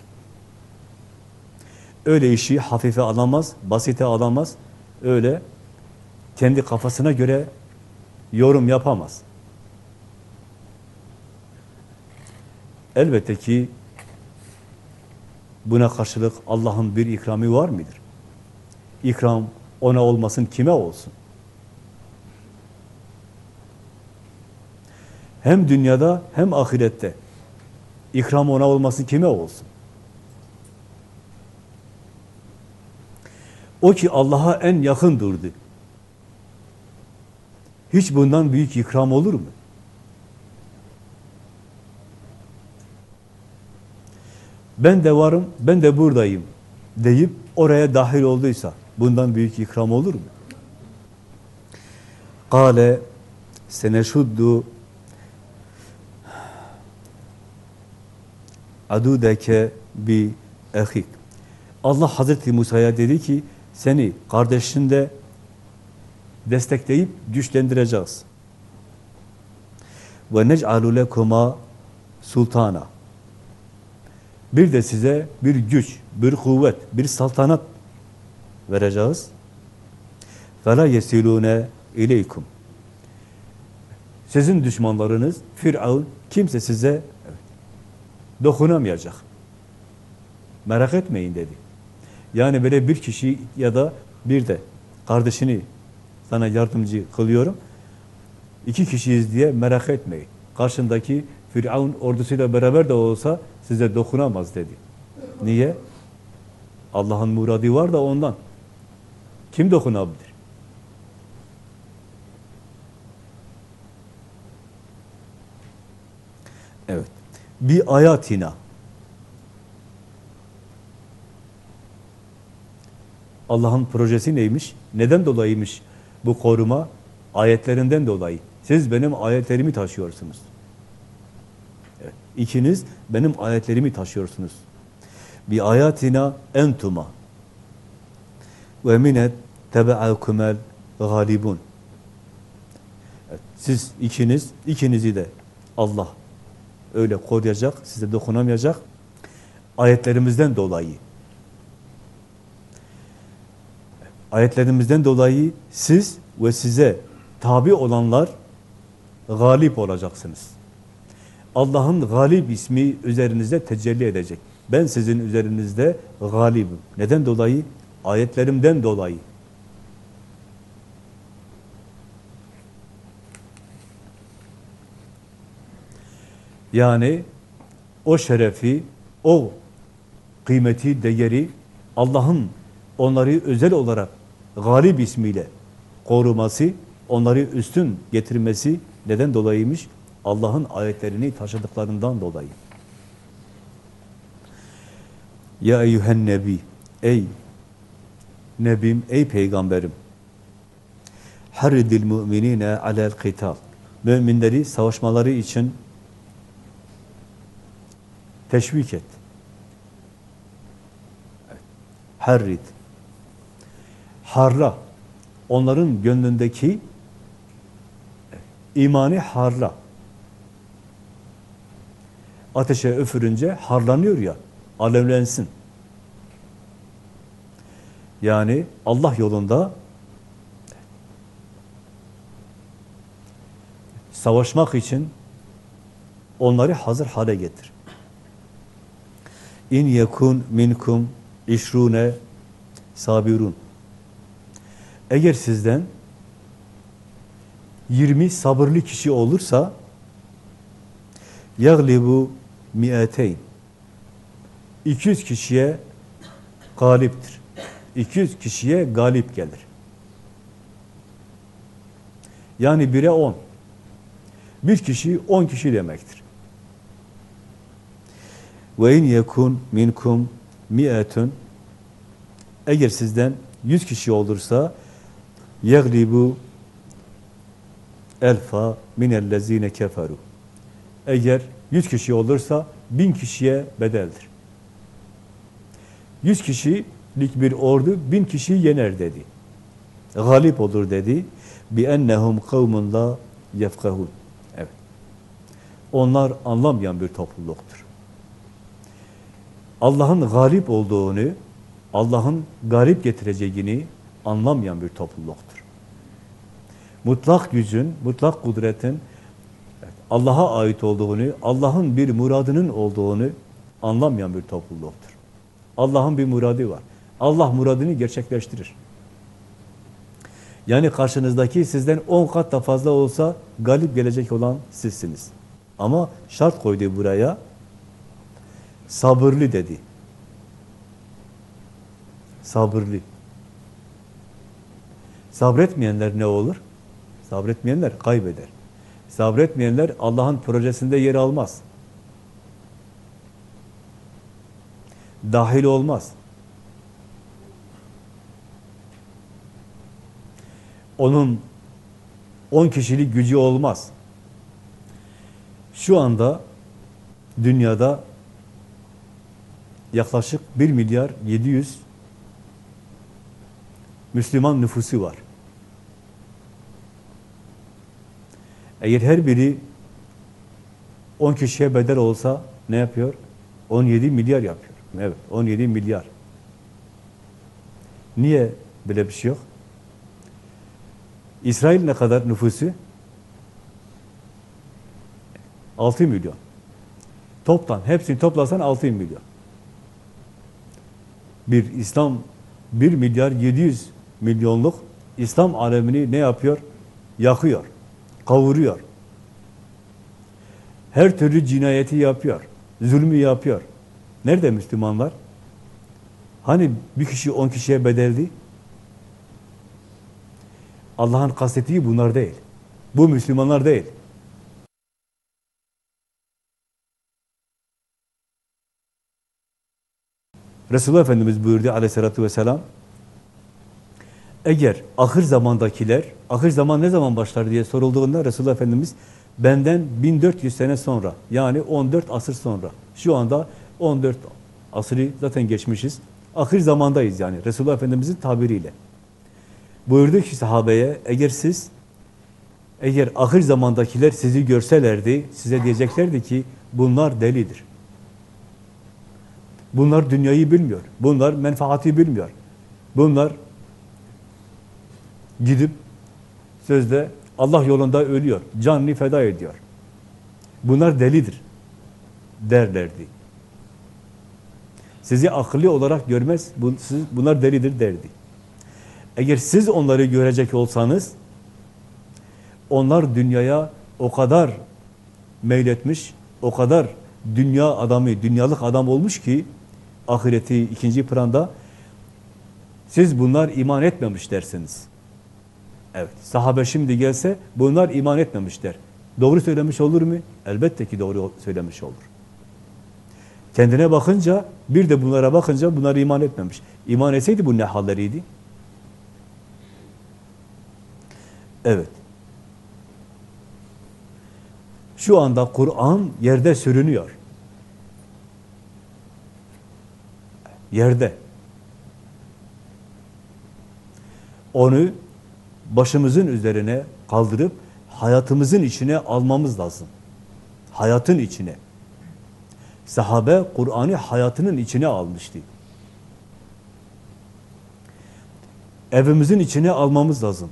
Öyle işi hafife alamaz, basite alamaz. Öyle kendi kafasına göre yorum yapamaz. Elbette ki buna karşılık Allah'ın bir ikramı var mıdır? İkram ona olmasın kime olsun? Hem dünyada hem ahirette ikram ona olmasın kime olsun? O ki Allah'a en yakın durdu. Hiç bundan büyük ikram olur mu? Ben de varım, ben de buradayım deyip oraya dahil olduysa bundan büyük ikram olur mu? Kale seneşuddu adudeke bi ehik. Allah Hazreti Musa'ya dedi ki seni kardeşinde destekleyip güçlendireceğiz. Ve nec'alu lekuma sultana. Bir de size bir güç, bir kuvvet, bir saltanat vereceğiz. فَلَا يَسِلُونَ اِلَيْكُمْ Sizin düşmanlarınız, Firavun, kimse size dokunamayacak. Merak etmeyin dedi. Yani böyle bir kişi ya da bir de kardeşini sana yardımcı kılıyorum. İki kişiyiz diye merak etmeyin. Karşındaki Firavun ordusuyla beraber de olsa size dokunamaz dedi. Niye? Allah'ın muradı var da ondan. Kim dokunabilir? Evet. Bir ayatina Allah'ın projesi neymiş? Neden dolayıymış bu koruma? Ayetlerinden dolayı. Siz benim ayetlerimi taşıyorsunuz. Evet. İkiniz benim ayetlerimi taşıyorsunuz. Bir ayatina entuma ve minet tebe'akumel galibun. Siz ikiniz, ikinizi de Allah öyle koruyacak, size dokunamayacak. Ayetlerimizden dolayı ayetlerimizden dolayı siz ve size tabi olanlar galip olacaksınız. Allah'ın galip ismi üzerinizde tecelli edecek. Ben sizin üzerinizde galibim. Neden dolayı? Ayetlerimden dolayı. Yani o şerefi, o kıymeti, değeri Allah'ın onları özel olarak galip ismiyle koruması, onları üstün getirmesi neden dolayıymış? Allah'ın ayetlerini taşıdıklarından dolayı. Ya eyyühen nebi, ey nebim, ey peygamberim, harridil mu'minine alel kıtal. Müminleri savaşmaları için teşvik et. Harrid. Harla. Onların gönlündeki imani harla. Ateşe öfürünce harlanıyor ya, alevlensin. Yani Allah yolunda savaşmak için onları hazır hale getir. İn yekun minkum işrune sabirun. Eğer sizden 20 sabırlı kişi olursa yaglibu mi'ateyn 200 kişiye galiptir. 200 kişiye galip gelir. Yani bire 10. Bir kişi 10 kişi demektir. Ve in yekun minkum mi'atun eğer sizden 100 kişi olursa yeglibu elfa minellezine keferu eğer 100 kişi olursa bin kişiye bedeldir. 100 kişilik bir ordu bin kişiyi yener dedi. Galip olur dedi. Bi ennehum kavmun la yefkahun. Evet. Onlar anlamayan bir topluluktur. Allah'ın galip olduğunu, Allah'ın garip getireceğini anlamayan bir topluluktur. Mutlak gücün, mutlak kudretin Allah'a ait olduğunu, Allah'ın bir muradının olduğunu anlamayan bir topluluktur. Allah'ın bir muradı var. Allah muradını gerçekleştirir. Yani karşınızdaki sizden on kat da fazla olsa galip gelecek olan sizsiniz. Ama şart koydu buraya, sabırlı dedi. Sabırlı. Sabretmeyenler ne olur? Sabretmeyenler kaybeder. Sabretmeyenler Allah'ın projesinde yer almaz. Dahil olmaz. Onun 10 kişilik gücü olmaz. Şu anda dünyada yaklaşık 1 milyar 700 Müslüman nüfusu var. Eğer her biri 10 kişiye bedel olsa ne yapıyor? 17 milyar yapıyor. Evet, 17 milyar. Niye böyle bir şey yok? İsrail ne kadar nüfusu? 6 milyon. Toptan, hepsini toplasan 6 milyon. Bir İslam 1 milyar 700 milyonluk İslam alemini ne yapıyor? Yakıyor kavuruyor. Her türlü cinayeti yapıyor. Zulmü yapıyor. Nerede Müslümanlar? Hani bir kişi on kişiye bedeldi? Allah'ın kastettiği bunlar değil. Bu Müslümanlar değil. Resulullah Efendimiz buyurdu aleyhissalatü vesselam eğer ahir zamandakiler, ahir zaman ne zaman başlar diye sorulduğunda Resulullah Efendimiz benden 1400 sene sonra, yani 14 asır sonra, şu anda 14 asırı zaten geçmişiz, ahir zamandayız yani Resulullah Efendimiz'in tabiriyle. Buyurdu ki sahabeye, eğer siz, eğer ahir zamandakiler sizi görselerdi, size diyeceklerdi ki bunlar delidir. Bunlar dünyayı bilmiyor, bunlar menfaati bilmiyor, bunlar gidip sözde Allah yolunda ölüyor, canını feda ediyor. Bunlar delidir derlerdi. Sizi akıllı olarak görmez, bunlar delidir derdi. Eğer siz onları görecek olsanız, onlar dünyaya o kadar meyletmiş, o kadar dünya adamı, dünyalık adam olmuş ki ahireti ikinci planda siz bunlar iman etmemiş dersiniz. Evet, sahabe şimdi gelse bunlar iman etmemişler. Doğru söylemiş olur mu? Elbette ki doğru söylemiş olur. Kendine bakınca, bir de bunlara bakınca bunlar iman etmemiş. İman etseydi bu ne halleriydi? Evet. Şu anda Kur'an yerde sürünüyor. Yerde. Onu başımızın üzerine kaldırıp hayatımızın içine almamız lazım. Hayatın içine. Sahabe Kur'an'ı hayatının içine almıştı. Evimizin içine almamız lazım.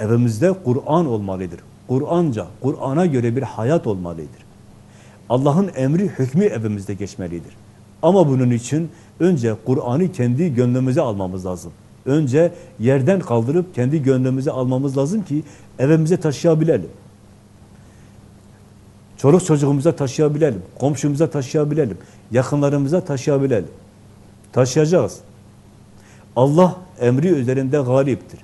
Evimizde Kur'an olmalıdır. Kur'anca, Kur'an'a göre bir hayat olmalıdır. Allah'ın emri, hükmü evimizde geçmelidir. Ama bunun için önce Kur'an'ı kendi gönlümüze almamız lazım. Önce yerden kaldırıp kendi gönlümüze almamız lazım ki evimize taşıyabilelim. Çoluk çocuğumuza taşıyabilelim, komşumuza taşıyabilelim, yakınlarımıza taşıyabilelim. Taşıyacağız. Allah emri üzerinde galiptir.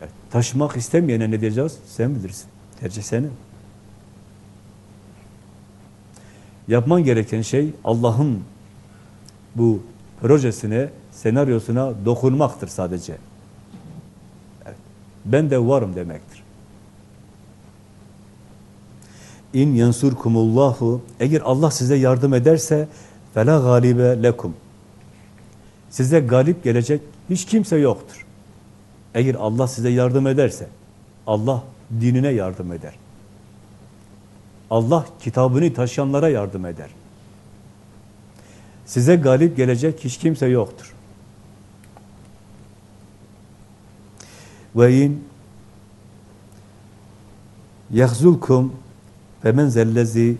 Evet, taşımak istemeyene ne diyeceğiz? Sen bilirsin. Tercih senin. Yapman gereken şey Allah'ın bu projesine, senaryosuna dokunmaktır sadece. Ben de varım demektir. İn yansurkumullahu eğer Allah size yardım ederse fela galibe lekum. Size galip gelecek hiç kimse yoktur. Eğer Allah size yardım ederse Allah dinine yardım eder. Allah kitabını taşıyanlara yardım eder. Size galip gelecek hiç kimse yoktur. Ve in yahzulkum femen zellezi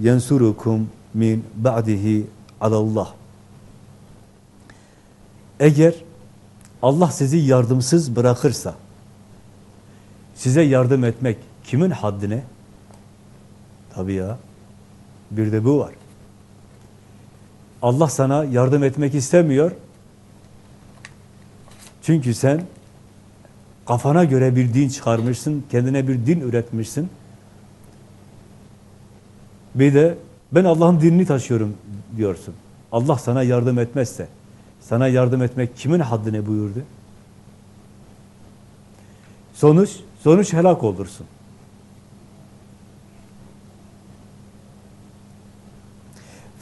yensurukum min ba'dihi alallah. Eğer Allah sizi yardımsız bırakırsa size yardım etmek kimin haddine? Tabii ya. Bir de bu var. Allah sana yardım etmek istemiyor. Çünkü sen kafana göre bir din çıkarmışsın, kendine bir din üretmişsin. Bir de ben Allah'ın dinini taşıyorum diyorsun. Allah sana yardım etmezse, sana yardım etmek kimin haddine buyurdu? Sonuç, sonuç helak olursun.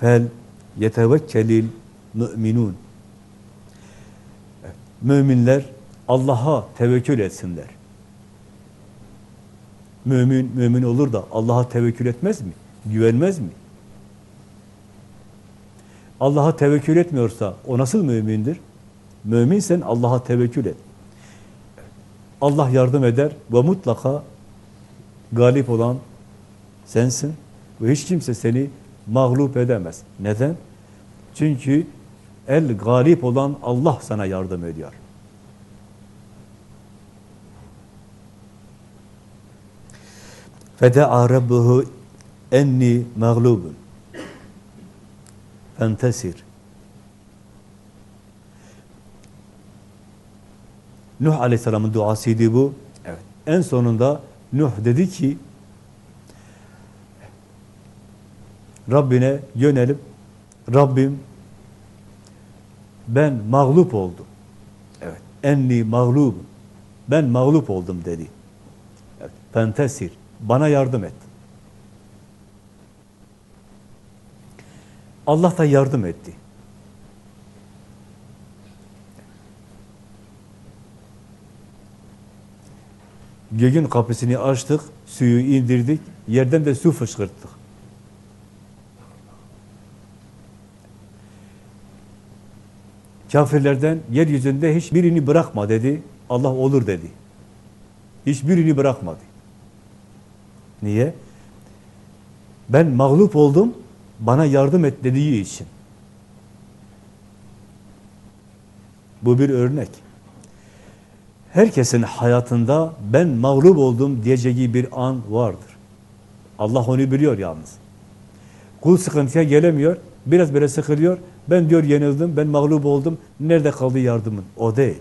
Fel yetevekkelil müminun. Müminler Allah'a tevekkül etsinler. Mümin, mümin olur da Allah'a tevekkül etmez mi? Güvenmez mi? Allah'a tevekkül etmiyorsa o nasıl mümindir? Müminsen Allah'a tevekkül et. Allah yardım eder ve mutlaka galip olan sensin ve hiç kimse seni mağlup edemez. Neden? Çünkü el galip olan Allah sana yardım ediyor. Fede'a rabbuhu enni mağlubun fentesir Nuh Aleyhisselam'ın duasıydı bu. Evet. En sonunda Nuh dedi ki Rabbine yönelip Rabbim ben mağlup oldum. Evet. Enni mağlubum. Ben mağlup oldum dedi. Evet. Pentesir. Bana yardım et. Allah da yardım etti. Göğün kapısını açtık, suyu indirdik, yerden de su fışkırttık. Kafirlerden yeryüzünde hiçbirini bırakma dedi. Allah olur dedi. Hiçbirini bırakmadı. Niye? Ben mağlup oldum, bana yardım et dediği için. Bu bir örnek. Herkesin hayatında ben mağlup oldum diyeceği bir an vardır. Allah onu biliyor yalnız. Kul sıkıntıya gelemiyor, biraz böyle sıkılıyor. Ben diyor yenildim, ben mağlup oldum. Nerede kaldı yardımın? O değil.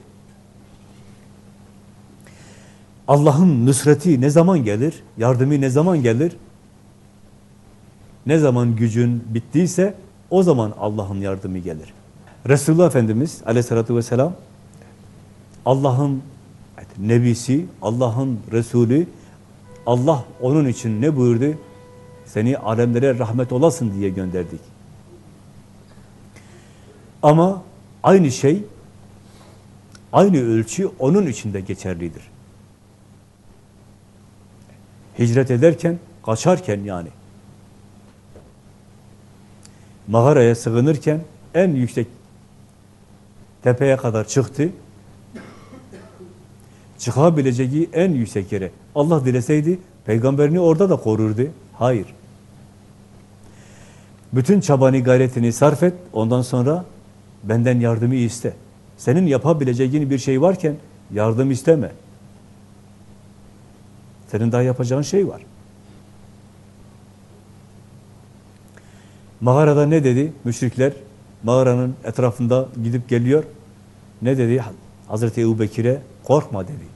Allah'ın nusreti ne zaman gelir? Yardımı ne zaman gelir? Ne zaman gücün bittiyse o zaman Allah'ın yardımı gelir. Resulullah Efendimiz aleyhissalatü vesselam Allah'ın nebisi, Allah'ın Resulü, Allah onun için ne buyurdu? Seni alemlere rahmet olasın diye gönderdik. Ama aynı şey, aynı ölçü onun için de geçerlidir. Hicret ederken, kaçarken yani, mağaraya sığınırken en yüksek tepeye kadar çıktı. Çıkabileceği en yüksek yere. Allah dileseydi peygamberini orada da korurdu. Hayır. Bütün çabanı, gayretini sarf et. Ondan sonra benden yardımı iste. Senin yapabileceğin bir şey varken yardım isteme. Senin daha yapacağın şey var. Mağarada ne dedi? Müşrikler mağaranın etrafında gidip geliyor. Ne dedi? Hazreti Ebu Bekir'e korkma dedi.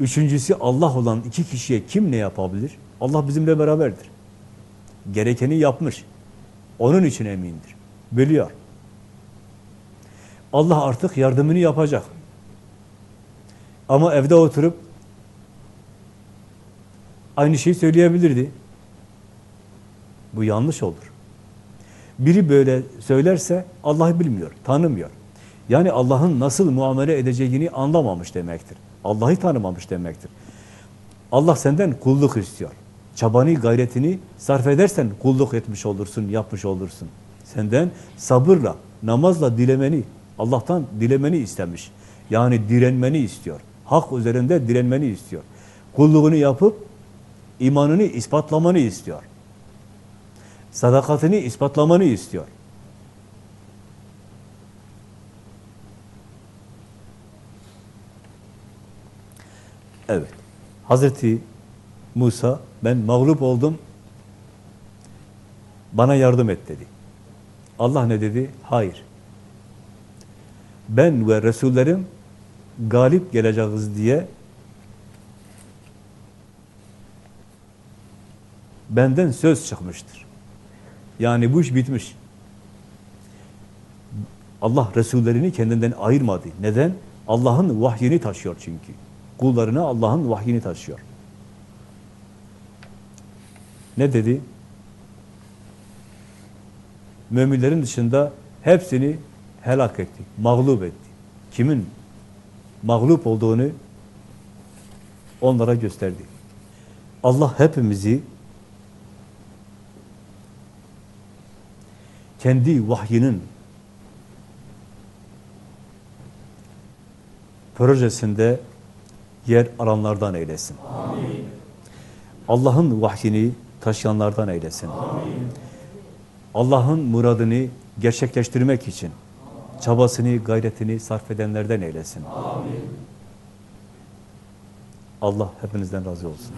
Üçüncüsü Allah olan iki kişiye kim ne yapabilir? Allah bizimle beraberdir. Gerekeni yapmış. Onun için emindir. Biliyor. Allah artık yardımını yapacak. Ama evde oturup aynı şeyi söyleyebilirdi. Bu yanlış olur. Biri böyle söylerse Allah'ı bilmiyor, tanımıyor. Yani Allah'ın nasıl muamele edeceğini anlamamış demektir. Allah'ı tanımamış demektir. Allah senden kulluk istiyor. Çabanı, gayretini sarf edersen kulluk etmiş olursun, yapmış olursun. Senden sabırla, namazla dilemeni, Allah'tan dilemeni istemiş. Yani direnmeni istiyor. Hak üzerinde direnmeni istiyor. Kulluğunu yapıp imanını ispatlamanı istiyor. Sadakatini ispatlamanı istiyor. Evet. Hazreti Musa ben mağlup oldum. Bana yardım et dedi. Allah ne dedi? Hayır. Ben ve Resullerim galip geleceğiz diye benden söz çıkmıştır. Yani bu iş bitmiş. Allah Resullerini kendinden ayırmadı. Neden? Allah'ın vahyini taşıyor çünkü. Kullarına Allah'ın vahyini taşıyor. Ne dedi? Müminlerin dışında hepsini helak etti, mağlup etti. Kimin mağlup olduğunu onlara gösterdi. Allah hepimizi kendi vahyinin projesinde yer alanlardan eylesin. Allah'ın vahyini taşıyanlardan eylesin. Allah'ın muradını gerçekleştirmek için çabasını, gayretini sarf edenlerden eylesin. Allah hepinizden razı olsun.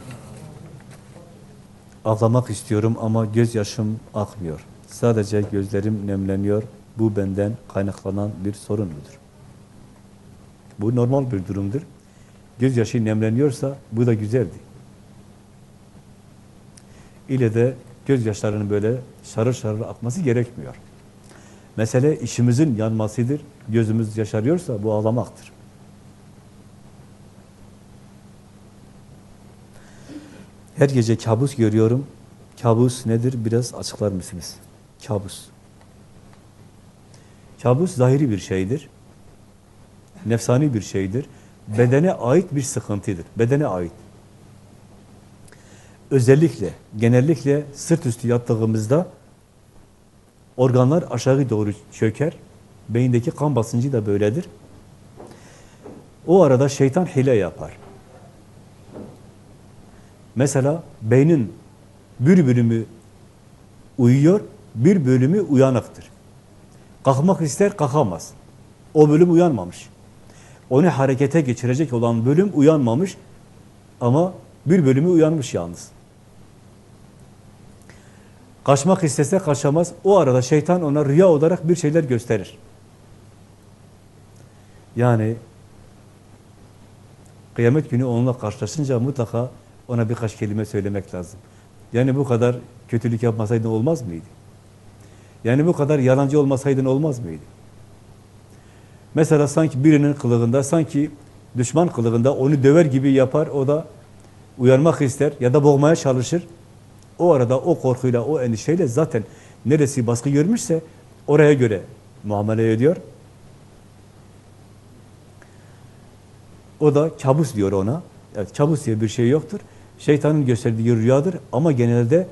Ağlamak istiyorum ama gözyaşım akmıyor. Sadece gözlerim nemleniyor. Bu benden kaynaklanan bir sorun mudur? Bu normal bir durumdur. Gözyaşı nemleniyorsa bu da güzeldi. İle de gözyaşlarının böyle şarır şarır akması gerekmiyor. Mesele işimizin yanmasıdır. Gözümüz yaşarıyorsa bu ağlamaktır. Her gece kabus görüyorum. Kabus nedir? Biraz açıklar mısınız? Kabus. Kabus zahiri bir şeydir. Nefsani bir şeydir. Bedene ait bir sıkıntıdır. Bedene ait. Özellikle, genellikle sırt üstü yattığımızda organlar aşağı doğru çöker. Beyindeki kan basıncı da böyledir. O arada şeytan hile yapar. Mesela beynin bir bölümü uyuyor, bir bölümü uyanıktır. Kalkmak ister, kalkamaz. O bölüm uyanmamış. onu harekete geçirecek olan bölüm uyanmamış ama bir bölümü uyanmış yalnız. Kaçmak istese kaçamaz. O arada şeytan ona rüya olarak bir şeyler gösterir. Yani kıyamet günü onunla karşılaşınca mutlaka ona birkaç kelime söylemek lazım. Yani bu kadar kötülük yapmasaydın olmaz mıydı? Yani bu kadar yalancı olmasaydın olmaz mıydı? Mesela sanki birinin kılığında, sanki düşman kılığında onu döver gibi yapar, o da uyarmak ister ya da boğmaya çalışır. O arada o korkuyla, o endişeyle zaten neresi baskı görmüşse oraya göre muamele ediyor. O da kabus diyor ona. Evet, kabus diye bir şey yoktur. Şeytanın gösterdiği rüyadır ama genelde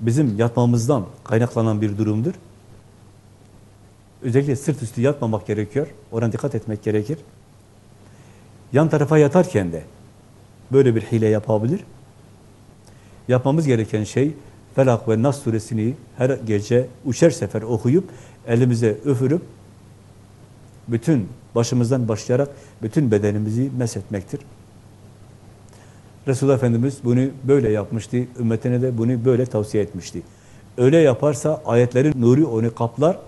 bizim yatmamızdan kaynaklanan bir durumdur. Özellikle sırt üstü yatmamak gerekiyor. Ona dikkat etmek gerekir. Yan tarafa yatarken de böyle bir hile yapabilir. Yapmamız gereken şey Felak ve Nas suresini her gece üçer sefer okuyup elimize üfürüp bütün başımızdan başlayarak bütün bedenimizi meshetmektir. Resulullah Efendimiz bunu böyle yapmıştı. Ümmetine de bunu böyle tavsiye etmişti. Öyle yaparsa ayetlerin nuru onu kaplar,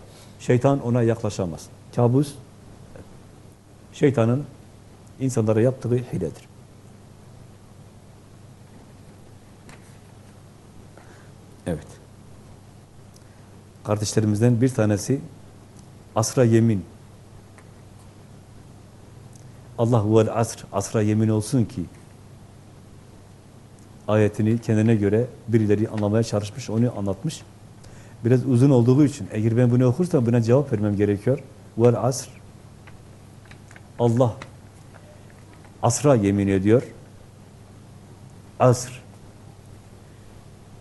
şeytan ona yaklaşamaz. Kabus, şeytanın insanlara yaptığı hiledir. Evet. Kardeşlerimizden bir tanesi asra yemin. Allah huvel asr, asra yemin olsun ki ayetini kendine göre birileri anlamaya çalışmış, onu anlatmış. Biraz uzun olduğu için eğer ben bunu okursam buna cevap vermem gerekiyor. Vel asr Allah asra yemin ediyor. Asr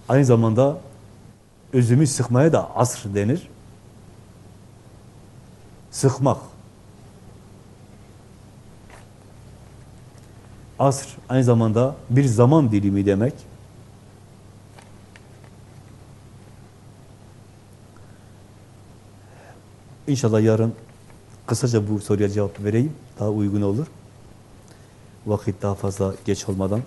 Aynı zamanda özümü sıkmaya da asr denir. Sıkmak. Asr aynı zamanda bir zaman dilimi demek. İnşallah yarın kısaca bu soruya cevap vereyim. Daha uygun olur. Vakit daha fazla geç olmadan.